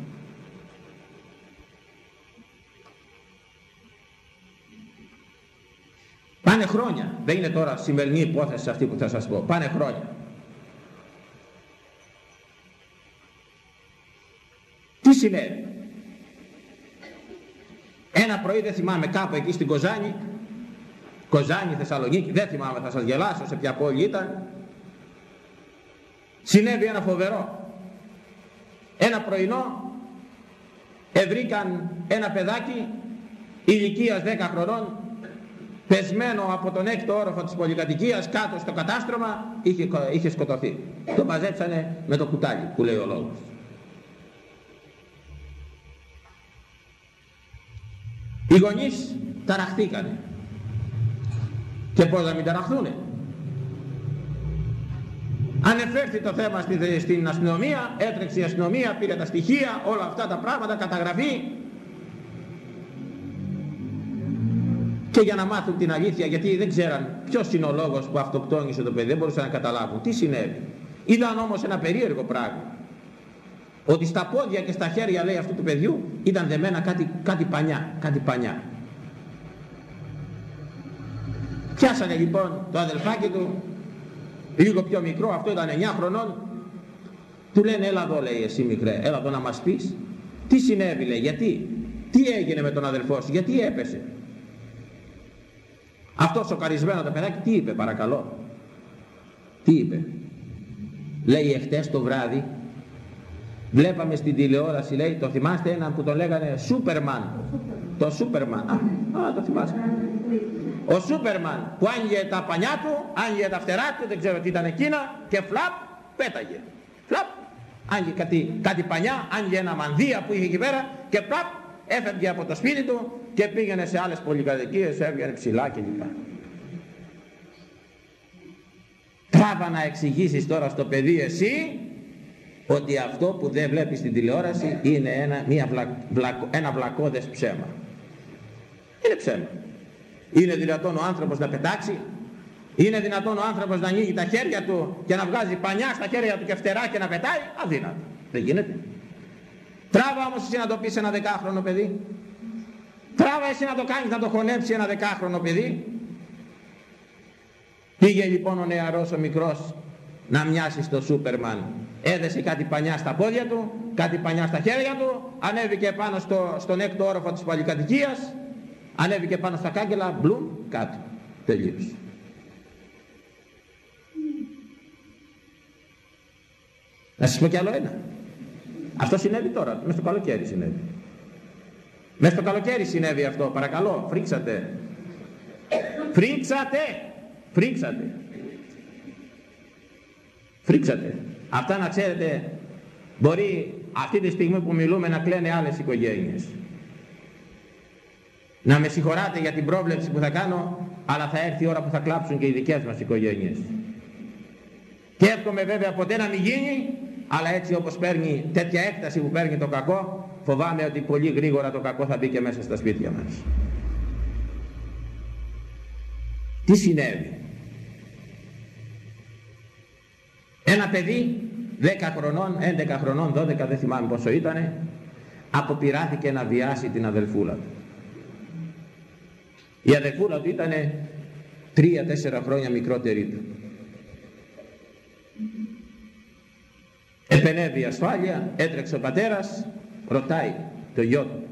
Πάνε χρόνια. Δεν είναι τώρα σημερινή υπόθεση αυτή που θα σας πω. Πάνε χρόνια. Τι συνέβη; Ένα πρωί δεν θυμάμαι κάπου εκεί στην Κοζάνη, Κοζάνη, Θεσσαλονίκη, δεν θυμάμαι θα σας γελάσω σε ποια πόλη ήταν. Συνέβη ένα φοβερό. Ένα πρωινό ευρήκαν ένα παιδάκι ηλικίας 10 χρονών πεσμένο από τον έκτο όροφο της πολυκατοικίας κάτω στο κατάστρωμα είχε, είχε σκοτωθεί. Το μαζέψανε με το κουτάλι που λέει ο λόγος. Οι γονείς ταραχτήκανε. Και πώς να μην ταραχθούνε; Ανεφέρθη το θέμα στην αστυνομία, έτρεξε η αστυνομία, πήρε τα στοιχεία, όλα αυτά τα πράγματα, καταγραφή. Και για να μάθουν την αλήθεια, γιατί δεν ξέραν ποιος είναι ο λόγος που αυτοκτόνησε το παιδί, δεν μπορούσαν να καταλάβουν τι συνέβη. Είδαν όμως ένα περίεργο πράγμα. Ότι στα πόδια και στα χέρια λέει αυτού του παιδιού ήταν δεμένα κάτι, κάτι πανιά, κάτι πανιά. Πιάσανε λοιπόν το αδελφάκι του, λίγο πιο μικρό, αυτό ήταν 9 χρονών, του λένε έλα εδώ λέει εσύ μικρέ, έλα εδώ να μας πεις. Τι συνέβη λέει, γιατί, τι έγινε με τον αδελφό σου, γιατί έπεσε. Αυτός ο καρισμένος το παιδάκι τι είπε παρακαλώ; Τι είπε; Λέει εχθές το βράδυ βλέπαμε στην τηλεόραση λέει το θυμάστε έναν που τον λέγανε Σούπερμαν. Το Σούπερμαν. Α, α το θυμάστε. Ο Σούπερμαν που άνοιγε τα πανιά του, άνοιγε τα φτερά του, δεν ξέρω τι ήταν εκείνα και φλαπ πέταγε. Φλαπ. Άνοιγε κάτι, κάτι πανιά, άνοιγε ένα μανδύα που είχε εκεί πέρα και φλαπ έφευγε από το σπίτι του και πήγαινε σε άλλες πολυκατοικίες, έβγαινε ψηλά κλπ. Τράβα να εξηγήσεις τώρα στο παιδί εσύ ότι αυτό που δεν βλέπεις στην τηλεόραση είναι ένα, μια βλα, ένα βλακώδες ψέμα. Είναι ψέμα. Είναι δυνατόν ο άνθρωπος να πετάξει, είναι δυνατόν ο άνθρωπος να ανοίγει τα χέρια του και να βγάζει πανιά στα χέρια του και φτερά και να πετάει, αδύνατο. Δεν γίνεται. Τράβα όμως εσύ να το πεις ένα δεκάχρονο παιδί. Τράβα εσύ να το κάνεις να το χωνέψει ένα δεκάχρονο παιδί. Πήγε λοιπόν ο νεαρός ο μικρός να μοιάσει στο Σούπερμαν. Έδεσε κάτι πανιά στα πόδια του, κάτι πανιά στα χέρια του, ανέβηκε πάνω στο, στον έκτο όροφο της παλικατοικίας, ανέβηκε πάνω στα κάγκελα, μπλουμ, κάτω. Τελείωσε. Να σας πω κι άλλο ένα. Αυτό συνέβη τώρα, μέσα στο καλοκαίρι συνέβη. Μέσα στο καλοκαίρι συνέβη αυτό, παρακαλώ, φρίξατε. Φρίξατε, φρίξατε. Φρίξατε. Αυτά να ξέρετε, μπορεί αυτή τη στιγμή που μιλούμε να κλαίνε άλλες οικογένειες. Να με συγχωράτε για την πρόβλεψη που θα κάνω, αλλά θα έρθει η ώρα που θα κλάψουν και οι δικές μας οικογένειες. Και εύχομαι βέβαια ποτέ να μην γίνει, αλλά έτσι όπως παίρνει τέτοια έκταση που παίρνει το κακό, φοβάμαι ότι πολύ γρήγορα το κακό θα μπει και μέσα στα σπίτια μας. Τι συνέβη; Ένα παιδί 10 χρονών, 11 χρονών, 12 δεν θυμάμαι πόσο ήτανε, αποπειράθηκε να βιάσει την αδελφούλα του. Η αδελφούλα του ήτανε 3-4 χρόνια μικρότερη του. Επενέβη ασφάλεια, έτρεξε ο πατέρας, ρωτάει το γιο του.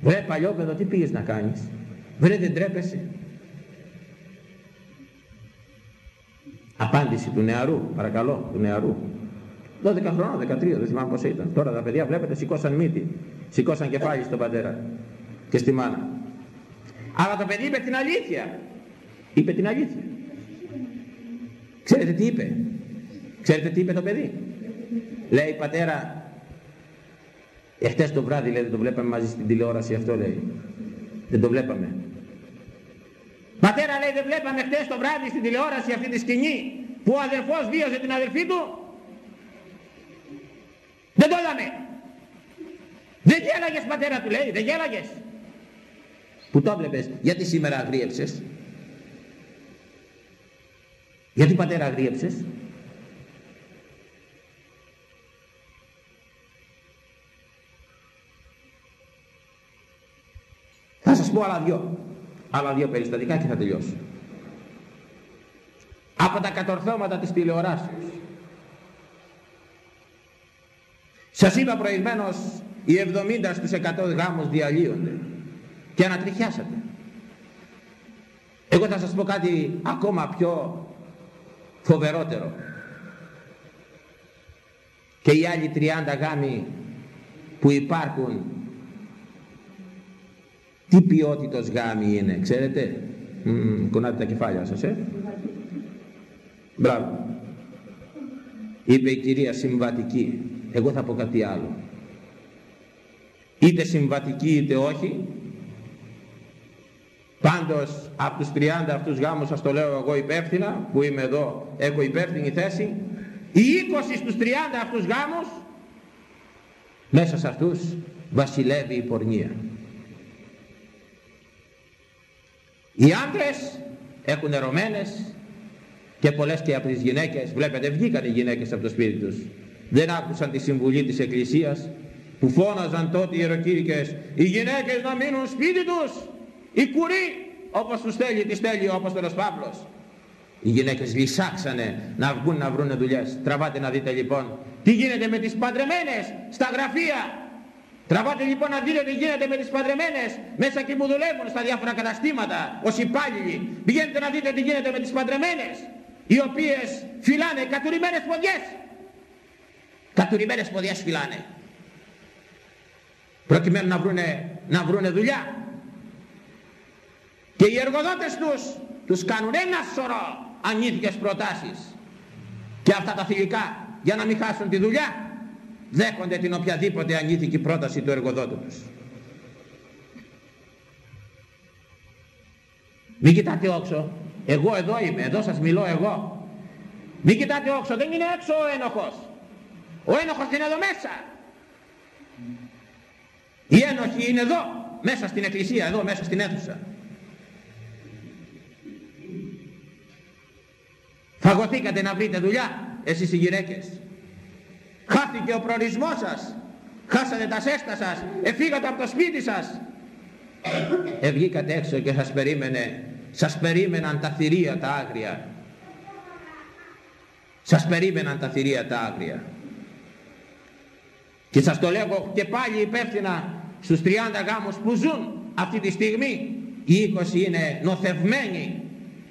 Βρε παλιόπαιδο τι πήγες να κάνεις; Βρε δεν τρέπεσαι. Απάντηση του νεαρού, παρακαλώ, του νεαρού. 12 χρόνια, 13, δεν θυμάμαι πώς ήταν. Τώρα τα παιδιά βλέπετε σηκώσαν μύτη, σηκώσαν κεφάλι στον πατέρα και στη μάνα. Αλλά το παιδί είπε την αλήθεια. Είπε την αλήθεια. Ξέρετε τι είπε; Ξέρετε τι είπε το παιδί; Λέει πατέρα, εχθές το βράδυ λέει δεν το βλέπαμε μαζί στην τηλεόραση αυτό λέει. Δεν το βλέπαμε. Πατέρα λέει δεν βλέπαμε χτες το βράδυ στην τηλεόραση αυτή τη σκηνή που ο αδερφός βίωσε την αδερφή του. Δεν το είδαμε. Δεν γέλαγες πατέρα του λέει, δεν γέλαγες. Που το βλέπεις, γιατί σήμερα αγρίεψες; Γιατί πατέρα αγρίεψες; Πω άλλα δυο άλλα δύο περιστατικά και θα τελειώσω. Από τα κατορθώματα της τηλεοράσεως. Σας είπα προηγμένως οι 70 στους 100 γάμους διαλύονται και ανατριχιάσατε. Εγώ θα σας πω κάτι ακόμα πιο φοβερότερο. Και οι άλλοι 30 γάμοι που υπάρχουν τι ποιότητος γάμι είναι, ξέρετε; Mm, κουνάτε τα κεφάλια σας, ε. Μπράβο. Είπε η κυρία συμβατική. Εγώ θα πω κάτι άλλο. Είτε συμβατική είτε όχι. Πάντως από τους 30 αυτούς γάμους σας το λέω εγώ υπεύθυνα, που είμαι εδώ, έχω υπεύθυνη θέση. Οι 20 στους 30 αυτούς γάμους, μέσα σε αυτούς βασιλεύει η πορνεία. Οι άντρες έχουν ερωμένες και πολλές και από τις γυναίκες, βλέπετε βγήκαν οι γυναίκες από το σπίτι τους. Δεν άκουσαν τη συμβουλή της Εκκλησίας που φώναζαν τότε οι ιεροκήρυκες οι γυναίκες να μείνουν σπίτι τους! Οι κουροί όπως τους θέλει τις θέλει ο Απόστολος Παύλος οι γυναίκες λυσάξανε να βγουν να βρουν δουλειές. Τραβάτε να δείτε λοιπόν τι γίνεται με τις παντρεμένες στα γραφεία τραβάτε λοιπόν να δείτε τι γίνεται με τις παντρεμένες μέσα εκεί που δουλεύουν στα διάφορα καταστήματα ως υπάλληλοι. Πηγαίνετε να δείτε τι γίνεται με τις παντρεμένες οι οποίες φυλάνε κατουρημένες ποδιές. Κατουρημένες ποδιές φυλάνε. Προκειμένου να βρούνε, να βρούνε δουλειά. Και οι εργοδότες τους τους κάνουν ένα σωρό ανήθικες προτάσεις. Και αυτά τα θηλυκά για να μην χάσουν τη δουλειά δέχονται την οποιαδήποτε ανήθικη πρόταση του εργοδότου τους. Μην κοιτάτε όξο. Εγώ εδώ είμαι. Εδώ σας μιλώ εγώ. Μην κοιτάτε όξο. Δεν είναι έξω ο ένοχος. Ο ένοχος είναι εδώ μέσα. Οι ένοχοι είναι εδώ μέσα στην εκκλησία εδώ μέσα στην αίθουσα. Φαγωθήκατε να βρείτε δουλειά, εσείς οι γυναίκες. Χάθηκε ο προορισμός σας. Χάσατε τα σέστα σας. Εφύγατε από το σπίτι σας. Ευγήκατε έξω και σας περίμενε. Σας περίμεναν τα θηρία τα άγρια. Σας περίμεναν τα θηρία τα άγρια. Και σας το λέω και πάλι υπεύθυνα στους 30 γάμους που ζουν αυτή τη στιγμή. Οι 20 είναι νοθευμένοι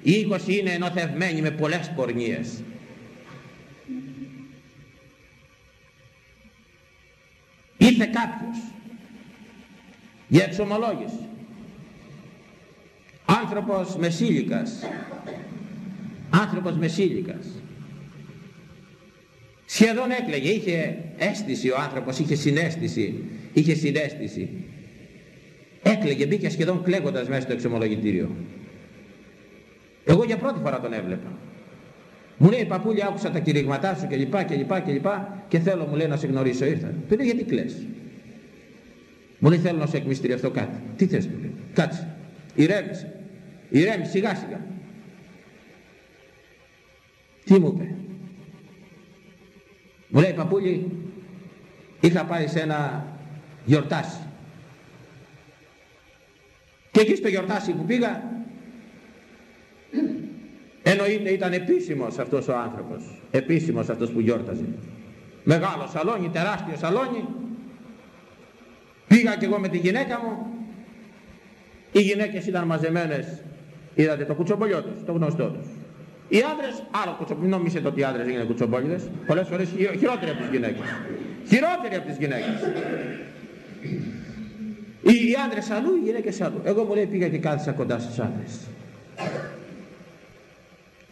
οι 20 είναι ενωθευμένοι με πολλές πορνίες. Ήρθε κάποιος για εξομολόγηση. Άνθρωπος μεσήλικας. Άνθρωπος μεσήλικας. Σχεδόν έκλαιγε, είχε αίσθηση ο άνθρωπος, είχε συνέστηση, είχε συνέστηση. Έκλαιγε, μπήκε σχεδόν κλαίγοντας μέσα στο εξομολογητήριο. Εγώ για πρώτη φορά τον έβλεπα. Μου λέει παππούλια άκουσα τα κηρύγματά σου και λοιπά και λοιπά και λοιπά και θέλω μου λέει να σε γνωρίσω ήρθα. Του λέει γιατί κλαις; Μου λέει θέλω να σε εκμυστηριευτώ κάτι. Τι θες του λέει. Κάτσε. Ηρέμησε. Ηρέμησε σιγά σιγά. Τι μου είπε. Μου λέει παππούλι είχα πάει σε ένα γιορτάσι. Και εκεί στο γιορτάσι που πήγα Εννοείται ήταν επίσημος αυτός ο άνθρωπος. Επίσημος αυτός που γιόρταζε. Μεγάλο σαλόνι, τεράστιο σαλόνι. Πήγα και εγώ με τη γυναίκα μου. Οι γυναίκες ήταν μαζεμένες. Είδατε το κουτσομπολιό τους, το γνωστό τους. Οι άντρες, άλλο κουτσομπολιό, νομίζετε ότι οι άντρες είναι κουτσομπολίδες. Πολλές φορές χειρότεροι από τις γυναίκες. Χειρότεροι από τις γυναίκες. Οι, οι άντρες αλλού, οι γυναίκες αλλού. Εγώ μου λέει πήγα και κάθισα κοντά στους άντρες.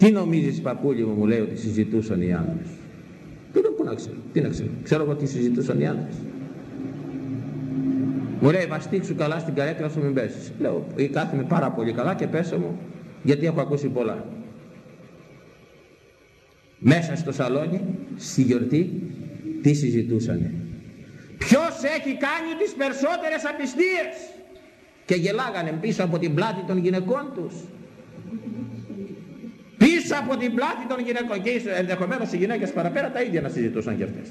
Τι νομίζεις παππούλι μου, μου λέει ότι συζητούσαν οι άντρες. Τι λέω, πού να ξέρω, τι να ξέρω. Ξέρω εγώ τι συζητούσαν οι άντρες. Μου λέει, βαστίξου καλά στην καρέκλα σου μην πέσεις. Λέω, κάθομαι πάρα πολύ καλά και πέσω μου, γιατί έχω ακούσει πολλά. Μέσα στο σαλόνι, στη γιορτή, τι συζητούσανε. Ποιος έχει κάνει τις περισσότερες απιστίες. Και γελάγανε πίσω από την πλάτη των γυναικών τους πίσω από την πλάτη των γυναικών. Και ενδεχομένως οι γυναίκες παραπέρα τα ίδια να συζητούσαν και αυτές.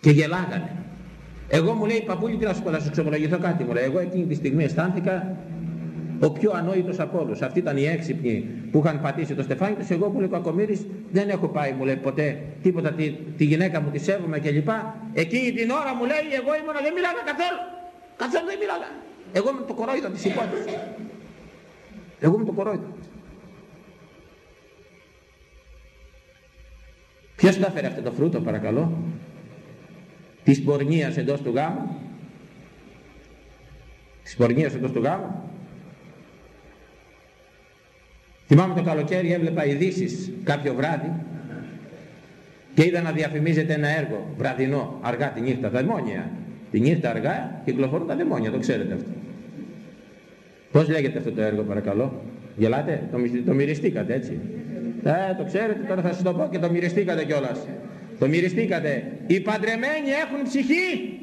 Και γελάγανε. Εγώ μου λέει παππούλη τι να σου πω να σου ξεμολογηθώ κάτι μου λέει. Εγώ εκείνη τη στιγμή αισθάνθηκα ο πιο ανόητος από όλους. Αυτοί ήταν οι έξυπνοι που είχαν πατήσει το στεφάνι τους. Εγώ που λέει Κακομύρης δεν έχω πάει μου λέει ποτέ τίποτα. Τη, τη γυναίκα μου τη σέβομαι και λοιπά εκείνη την ώρα μου λέει εγώ ήμουνα δεν μιλάγα καθόλου. Καθόλου δεν μιλάγα εγώ με το κορόιδο της υπότιτλης εγώ με το κορόιδο. Ποιος τα έφερε αυτό το φρούτο παρακαλώ; Της πορνείας εντός του γάμου; Της πορνείας εντός του γάμου; Θυμάμαι το καλοκαίρι έβλεπα ειδήσεις κάποιο βράδυ και είδα να διαφημίζεται ένα έργο βραδινό, αργά τη νύχτα, τα δαιμόνια. Τη νύχτα αργά κυκλοφορούν τα δαιμόνια, το ξέρετε αυτό. Πώς λέγεται αυτό το έργο παρακαλώ; Γελάτε, το, το μυριστήκατε έτσι. Ε, το ξέρετε, τώρα θα σας το πω και το μυριστήκατε κιόλας. Το μυριστήκατε. Οι παντρεμένοι έχουν ψυχή.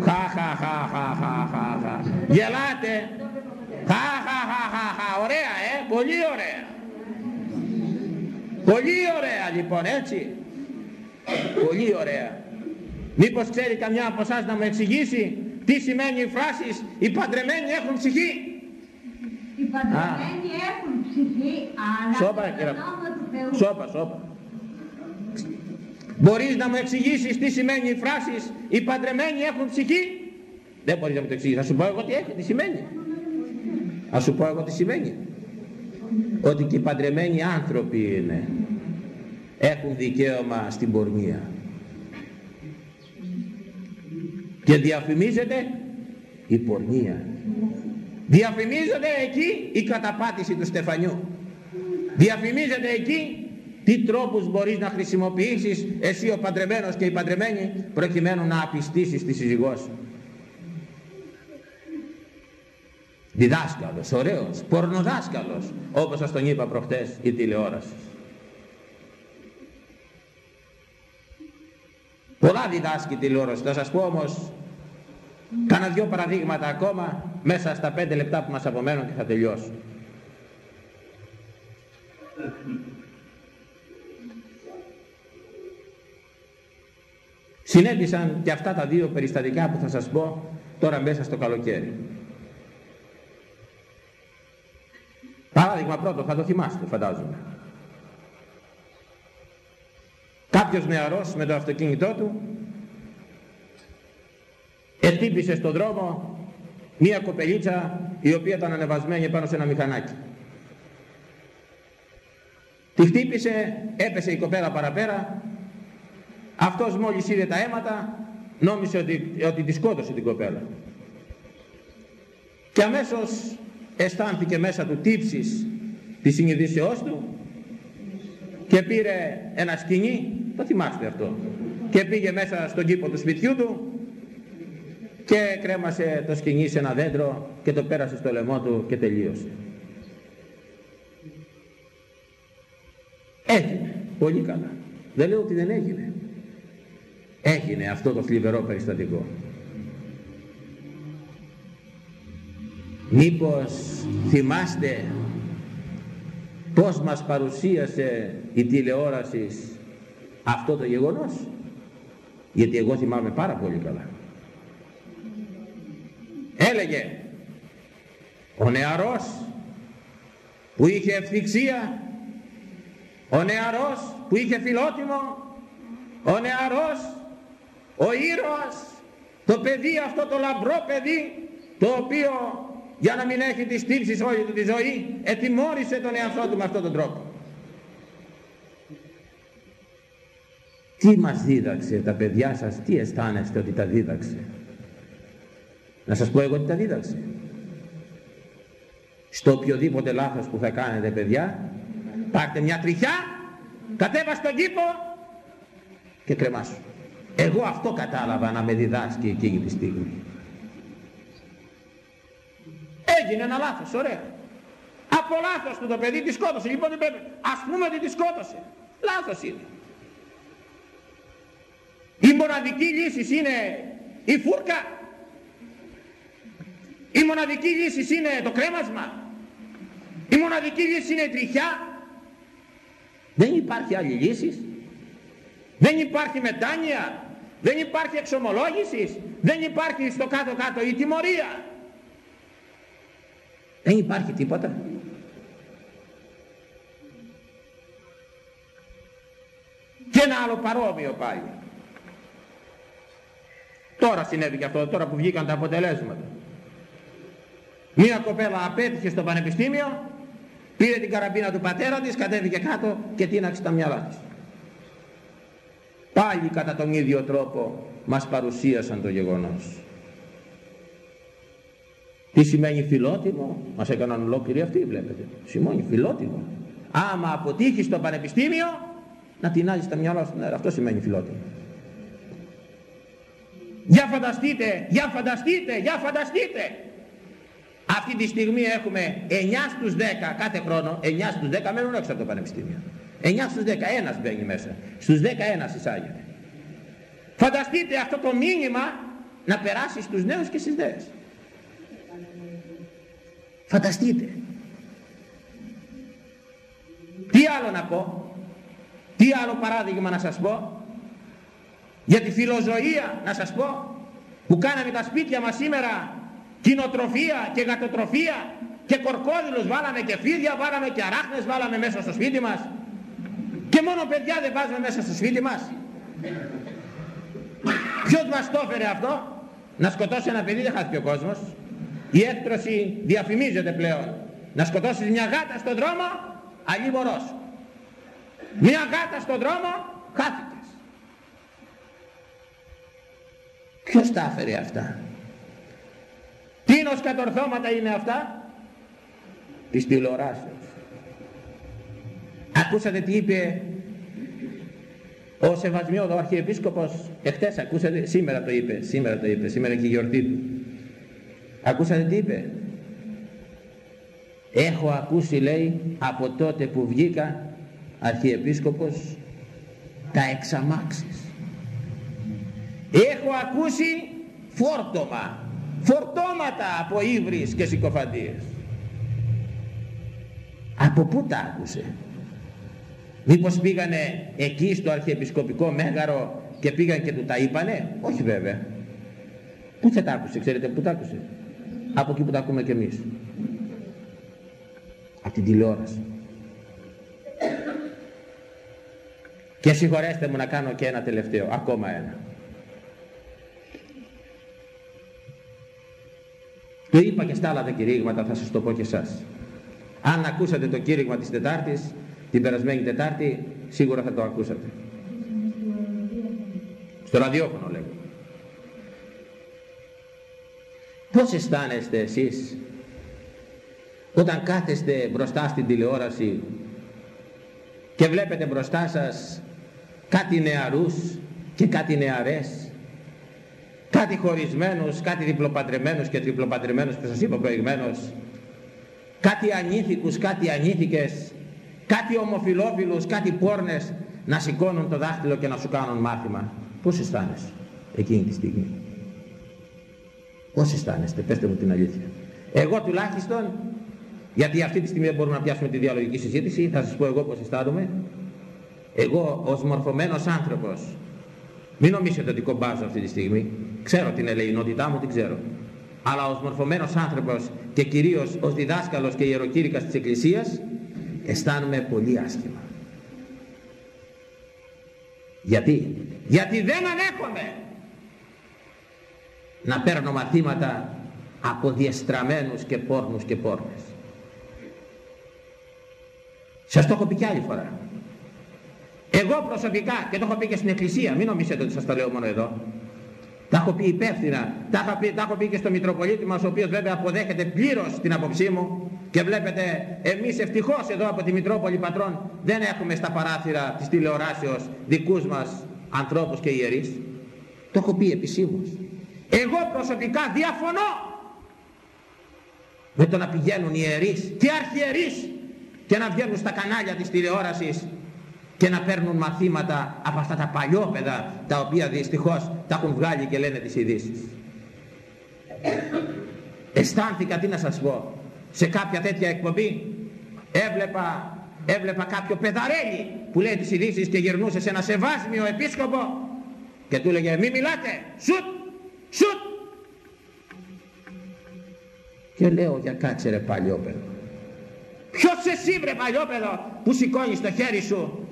Χα, χα, χα, χα, χα, χα, χα. Γελάτε. Χα, χα, χα, χα, χα. Ωραία, ε, πολύ ωραία. Πολύ ωραία λοιπόν έτσι. Πολύ ωραία. Μήπως ξέρει καμιά από εσάς να μου εξηγήσει τι σημαίνει η φράση «Οι παντρεμένοι έχουν ψυχή». Οι παντρεμένοι έχουν ψυχή, αλλά Σώπα, το κύριε. όνομα του Θεού. Σώπα, σώπα. Μπορείς να μου εξηγήσεις τι σημαίνει η φράση «Οι παντρεμένοι έχουν ψυχή». Δεν μπορείς να μου το εξηγήσεις. Θα σου πω εγώ τι, έχει, τι σημαίνει. Θα σου πω εγώ τι σημαίνει. Ότι και οι παντρεμένοι άνθρωποι είναι. Έχουν δικαίωμα στην πορνεία. Και διαφημίζεται η πορνεία. Διαφημίζεται εκεί η καταπάτηση του στεφανιού. Διαφημίζεται εκεί τι τρόπους μπορείς να χρησιμοποιήσεις εσύ ο παντρεμένος και η παντρεμένη προκειμένου να απιστήσεις τη σύζυγό σου. Διδάσκαλος, ωραίος, πορνοδάσκαλος, όπως σας τον είπα προχτές η τηλεόραση. Πολλά διδάσκει η τηλεόραση, θα σας πω όμως κάνα δυο παραδείγματα ακόμα μέσα στα πέντε λεπτά που μας απομένουν και θα τελειώσω. Συνέβησαν και αυτά τα δύο περιστατικά που θα σας πω τώρα μέσα στο καλοκαίρι. Παράδειγμα πρώτο, θα το θυμάστε φαντάζομαι. Κάποιος νεαρός με το αυτοκίνητό του ετύπησε στον δρόμο μία κοπελίτσα η οποία ήταν ανεβασμένη πάνω σε ένα μηχανάκι. Τη χτύπησε, έπεσε η κοπέλα παραπέρα, αυτός μόλις είδε τα αίματα νόμισε ότι, ότι τη σκότωσε την κοπέλα. Και αμέσως αισθάνθηκε μέσα του τύψης της συνειδήσεώς του και πήρε ένα σκηνή, το θυμάστε αυτό, και πήγε μέσα στον κήπο του σπιτιού του και κρέμασε το σκηνή σε ένα δέντρο και το πέρασε στο λαιμό του και τελείωσε. Έγινε, πολύ καλά. Δεν λέω ότι δεν έγινε. Έγινε αυτό το θλιβερό περιστατικό. Μήπως θυμάστε πώς μας παρουσίασε η τηλεόραση αυτό το γεγονός; Γιατί εγώ θυμάμαι πάρα πολύ καλά. Έλεγε ο νεαρός που είχε ευθυξία, ο νεαρός που είχε φιλότιμο, ο νεαρός, ο ήρωας, το παιδί αυτό το λαμπρό παιδί, το οποίο για να μην έχει τις τύψεις όλη του τη ζωή, ετιμώρησε τον εαυτό του με αυτόν τον τρόπο. Τι μας δίδαξε τα παιδιά σας, τι αισθάνεστε ότι τα δίδαξε; Να σας πω εγώ τι τα δίδαξε. Στο οποιοδήποτε λάθος που θα κάνετε παιδιά, πάρτε μια τριχιά, κατέβα στον κήπο και κρεμάσου. Εγώ αυτό κατάλαβα να με διδάσκει εκείνη τη στιγμή. Έγινε ένα λάθος, ωραία. Από λάθος του το παιδί τη σκότωσε. Λοιπόν δεν πρέπει. Ας πούμε ότι τη σκότωσε. Λάθος είναι. Η μοναδική λύση είναι η φούρκα. Η μοναδική λύση είναι το κρέμασμα. Η μοναδική λύση είναι η τριχιά. Δεν υπάρχει άλλη λύση. Δεν υπάρχει μετάνοια. Δεν υπάρχει εξομολόγησης. Δεν υπάρχει στο κάτω-κάτω η τιμωρία. Δεν υπάρχει τίποτα. Και ένα άλλο παρόμοιο πάλι. Τώρα συνέβη και αυτό, τώρα που βγήκαν τα αποτελέσματα. Μία κοπέλα απέτυχε στο πανεπιστήμιο, πήρε την καραμπίνα του πατέρα της, κατέβηκε κάτω και τίναξε τα μυαλά της. Πάλι κατά τον ίδιο τρόπο μας παρουσίασαν το γεγονός. Τι σημαίνει φιλότιμο, μας έκαναν ολόκληρη αυτή βλέπετε. Σημαίνει φιλότιμο. Άμα αποτύχεις στο πανεπιστήμιο, να τεινάζεις τα μυαλά στον αέρα. Αυτό σημαίνει φιλότιμο. Για φανταστείτε, για φανταστείτε, για φανταστείτε. Αυτή τη στιγμή έχουμε 9 στους 10 κάθε χρόνο, 9 στους 10 μένουν έξω από το πανεπιστήμιο. 9 στους 10, ένας μπαίνει μέσα. Στους 10 ένας εισάγεται. Φανταστείτε αυτό το μήνυμα να περάσει στους νέους και στις νέες. Φανταστείτε. Τι άλλο να πω; Τι άλλο παράδειγμα να σας πω; Για τη φιλοζωία να σας πω. Που κάναμε τα σπίτια μας σήμερα κοινοτροφία και γατοτροφία και κορκόδιλους βάλαμε και φίδια, βάλαμε και αράχνες, βάλαμε μέσα στο σπίτι μας. Και μόνο παιδιά δεν βάζουμε μέσα στο σπίτι μας. Ποιος μας το έφερε αυτό; Να σκοτώσει ένα παιδί δεν χάθηκε ο κόσμος. Η έκτρωση διαφημίζεται πλέον. Να σκοτώσεις μια γάτα στον δρόμο, αλλή μωρός. Μια γάτα στον δρόμο, χάθηκες. Ποιος τα έφερε αυτά; Τίνος κατορθώματα είναι αυτά της τηλεοράσεως. Ακούσατε τι είπε ο Σεβασμιώδο, ο Αρχιεπίσκοπος, εχθές ακούσατε, σήμερα το είπε, σήμερα το είπε, σήμερα και η γιορτή του. Ακούσατε τι είπε; Έχω ακούσει λέει από τότε που βγήκα Αρχιεπίσκοπος τα εξαμάξεις. Έχω ακούσει φόρτωμα, φορτώματα από ύβρις και συκοφαντίες. Από πού τα άκουσε; Μήπως πήγανε εκεί στο αρχιεπισκοπικό μέγαρο και πήγαν και του τα είπανε; Όχι βέβαια. Πού θα τα άκουσε, ξέρετε πού τα άκουσε; Από εκεί που τα ακούμε κι εμείς. Από την τηλεόραση. Και συγχωρέστε μου να κάνω και ένα τελευταίο, ακόμα ένα. Το είπα και στα άλλα τα κηρύγματα, θα σας το πω και εσάς. Αν ακούσατε το κήρυγμα της Τετάρτης, την περασμένη Τετάρτη, σίγουρα θα το ακούσατε. Στο ραδιόφωνο λέγω. Πώς αισθάνεστε εσείς όταν κάθεστε μπροστά στην τηλεόραση και βλέπετε μπροστά σας κάτι νεαρούς και κάτι νεαρές; Κάτι χωρισμένους, κάτι διπλοπαντρεμένους και τριπλοπαντρεμένους που σας είπα προηγμένως κάτι ανήθικους, κάτι ανήθικες. Κάτι ομοφιλόφιλους, κάτι πόρνες να σηκώνουν το δάχτυλο και να σου κάνουν μάθημα. Πως αισθάνεσαι εκείνη τη στιγμή; Πως αισθάνεστε, πέστε μου την αλήθεια. Εγώ τουλάχιστον γιατί αυτή τη στιγμή δεν μπορούμε να πιάσουμε τη διαλογική συζήτηση θα σας πω εγώ πως αισθάνομαι. Εγώ ως μορφωμένος άνθρωπος μην νομίζετε ότι κομπάζω αυτή τη στιγμή ξέρω την ελεηνότητά μου την ξέρω. Αλλά ως μορφωμένος άνθρωπος και κυρίως ως διδάσκαλος και ιεροκήρυκας της Εκκλησίας αισθάνομαι πολύ άσχημα. Γιατί; Γιατί δεν ανέχομαι να παίρνω μαθήματα από διεστραμμένους και πόρνους και πόρνες. Σας το έχω πει και άλλη φορά. Εγώ προσωπικά και το έχω πει και στην εκκλησία, μην νομίζετε ότι σας το λέω μόνο εδώ. Τα έχω πει υπεύθυνα, τα έχω πει, τα έχω πει και στο Μητροπολίτη μας, ο οποίος βέβαια αποδέχεται πλήρως την άποψή μου και βλέπετε εμείς ευτυχώς εδώ από τη Μητρόπολη Πατρών δεν έχουμε στα παράθυρα της τηλεοράσεως δικούς μας ανθρώπους και ιερείς. Το έχω πει επισήμως. Εγώ προσωπικά διαφωνώ με το να πηγαίνουν ιερείς και αρχιερείς και να βγαίνουν στα κανάλια της τηλεόρασης και να παίρνουν μαθήματα από αυτά τα παλιόπαιδα τα οποία δυστυχώς τα έχουν βγάλει και λένε τις ειδήσεις. Αισθάνθηκα τι να σας πω σε κάποια τέτοια εκπομπή έβλεπα, έβλεπα κάποιο παιδαρέλι που λέει τις ειδήσεις και γυρνούσε σε ένα σεβάσμιο επίσκοπο και του έλεγε μη μιλάτε, σουτ, σουτ και λέω για κάτσε ρε παλιόπαιδο ποιος εσύ βρε παλιόπαιδο που σηκώνεις το χέρι σου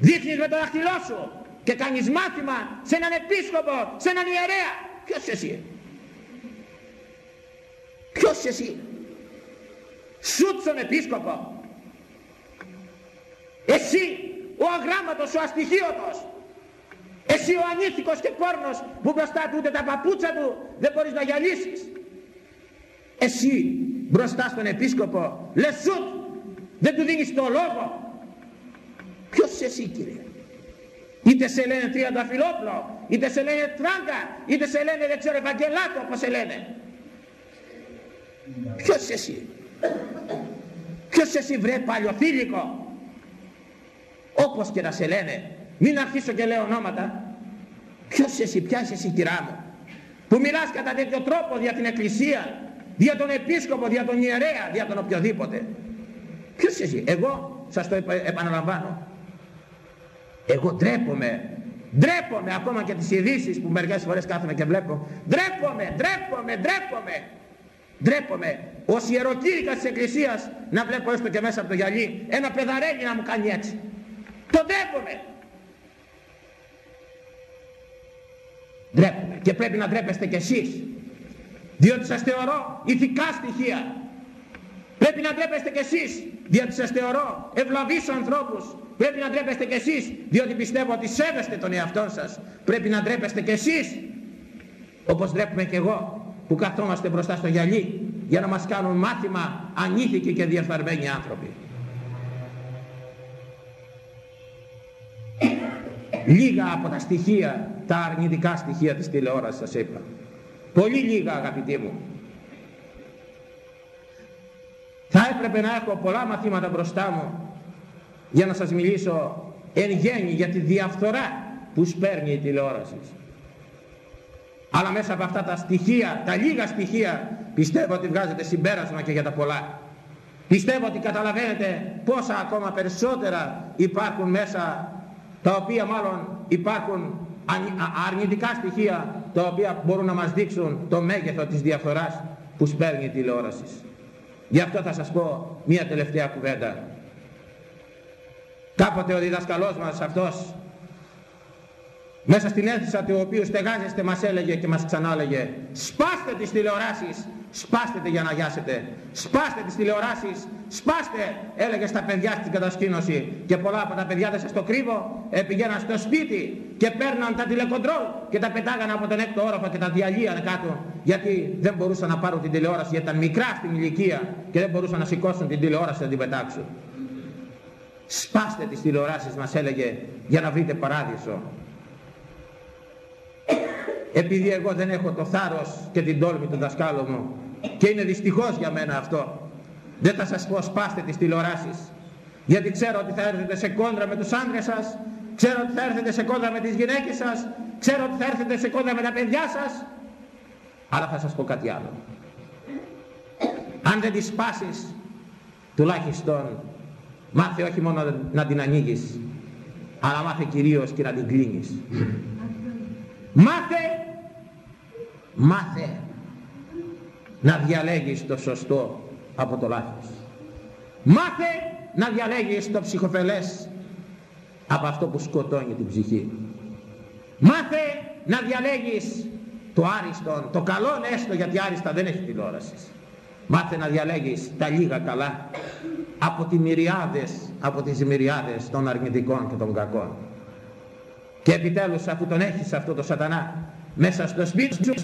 Δείχνεις με το δάχτυλό σου και κάνεις μάθημα σε έναν επίσκοπο, σε έναν ιερέα. Ποιος εσύ. Ποιος εσύ. Σούτ στον επίσκοπο. Εσύ ο αγράμματος, ο αστοιχείωτος. Εσύ ο ανήθικος και πόρνος που μπροστά του ούτε τα παπούτσα του δεν μπορείς να γυαλίσεις. Εσύ μπροστά στον επίσκοπο λες σούτ, δεν του δίνεις το λόγο, Ποιος εσύ κύριε; Είτε σε λένε τριανταφυλόπλο, είτε σε λένε τράγκα, είτε σε λένε δεν ξέρω Ευαγγελάτο όπως σε λένε. Ποιος εσύ; Ποιος εσύ βρε παλιοφίλικο. Όπως και να σε λένε. Μην αρχίσω και λέω ονόματα. Ποιος εσύ, ποια είσαι εσύ κυρά μου; Που μιλάς κατά τέτοιο τρόπο δια την εκκλησία, δια τον επίσκοπο, δια τον ιερέα, δια τον οποιοδήποτε. Ποιος εσύ; Εγώ σας το επαναλαμβάνω Εγώ ντρέπομαι. Ντρέπομαι ακόμα και τις ειδήσεις που μερικές φορές κάθομαι και βλέπω. Ντρέπομαι, ντρέπομαι, ντρέπομαι. Ντρέπομαι ως ιεροκήρυκα της Εκκλησίας να βλέπω έστω και μέσα από το γυαλί ένα παιδαρέλι να μου κάνει έτσι. Το ντρέπομαι. Ντρέπομαι και πρέπει να ντρέπεστε κι εσείς. Διότι σας θεωρώ ηθικά στοιχεία. Πρέπει να ντρέπεστε κι εσείς διότι σας θεωρώ ευλαβείς ανθρώπους. Πρέπει να ντρέπεστε κι εσείς διότι πιστεύω ότι σέβεστε τον εαυτό σας. Πρέπει να ντρέπεστε κι εσείς όπως ντρέπουμε κι εγώ που καθόμαστε μπροστά στο γυαλί για να μας κάνουν μάθημα ανήθικοι και διεφθαρμένοι άνθρωποι. Λίγα από τα στοιχεία, τα αρνητικά στοιχεία της τηλεόρασης σας είπα. Πολύ λίγα αγαπητοί μου. Θα έπρεπε να έχω πολλά μαθήματα μπροστά μου για να σας μιλήσω εν γέννη για τη διαφθορά που σπέρνει η τηλεόραση αλλά μέσα από αυτά τα στοιχεία, τα λίγα στοιχεία, πιστεύω ότι βγάζετε συμπέρασμα και για τα πολλά. Πιστεύω ότι καταλαβαίνετε πόσα ακόμα περισσότερα υπάρχουν μέσα, τα οποία μάλλον υπάρχουν αρνητικά στοιχεία, τα οποία μπορούν να μας δείξουν το μέγεθο της διαφοράς που σπέρνει η τηλεόραση. Γι' αυτό θα σας πω μία τελευταία κουβέντα. Κάποτε ο διδασκαλός μας αυτός μέσα στην αίθουσα του οποίου στεγάζεστε μας έλεγε και μας ξανάλεγε σπάστε τις τηλεοράσεις, σπάστε τη για να γιάσετε, σπάστε τις τηλεοράσεις, σπάστε έλεγε στα παιδιά στην κατασκήνωση και πολλά από τα παιδιά δεν σας το κρύβω ε, πήγαιναν στο σπίτι και παίρναν τα τηλεκοντρόλ και τα πετάγαν από τον έκτο όροφο και τα διαλύανε κάτω γιατί δεν μπορούσαν να πάρουν την τηλεόραση γιατί ήταν μικρά στην ηλικία και δεν μπορούσαν να σηκώσουν την τηλεόραση να την πετάξουν. Σπάστε τις τηλεοράσεις μας έλεγε για να βρείτε παράδεισο. Επειδή εγώ δεν έχω το θάρρος και την τόλμη του δασκάλου μου και είναι δυστυχώς για μένα αυτό δεν θα σας πω σπάστε τις τηλεοράσεις. Γιατί ξέρω ότι θα έρθετε σε κόντρα με τους άντρες σας ξέρω ότι θα έρθετε σε κόντρα με τις γυναίκες σας ξέρω ότι θα έρθετε σε κόντρα με τα παιδιά σας. Αλλά θα σας πω κάτι άλλο. Αν δεν τις σπάσεις τουλάχιστον μάθε όχι μόνο να την ανοίγεις αλλά μάθε κυρίως και να την κλείνεις Μάθε, μάθε να διαλέγεις το σωστό από το λάθος. Μάθε να διαλέγεις το ψυχοφελές από αυτό που σκοτώνει την ψυχή. Μάθε να διαλέγεις το άριστον, το καλό έστω γιατί άριστα δεν έχει τηλεόραση. Μάθε να διαλέγεις τα λίγα καλά από τις μυριάδες, από τις μυριάδες των αρνητικών και των κακών. Και επιτέλους αφού τον έχεις αυτό το σατανά μέσα στο σπίτι σου,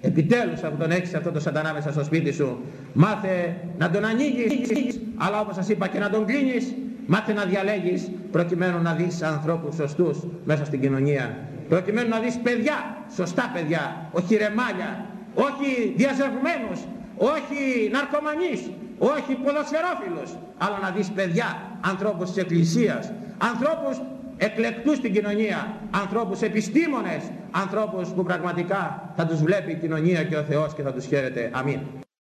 επιτέλους αφού τον έχεις αυτό το σατανά μέσα στο σπίτι σου, μάθε να τον ανοίγεις, αλλά όπως σας είπα και να τον κλείνεις, μάθε να διαλέγεις προκειμένου να δεις ανθρώπους σωστούς μέσα στην κοινωνία, προκειμένου να δεις παιδιά, σωστά παιδιά, όχι ρεμάλια, όχι διαζευμένους, όχι ναρκωμανείς, όχι ποδοσφαιρόφιλους, αλλά να δεις παιδιά, ανθρώπους της Εκκλησίας, ανθρώπους εκλεκτούς στην κοινωνία, ανθρώπους επιστήμονες, ανθρώπους που πραγματικά θα τους βλέπει η κοινωνία και ο Θεός και θα τους χαίρεται. Αμήν.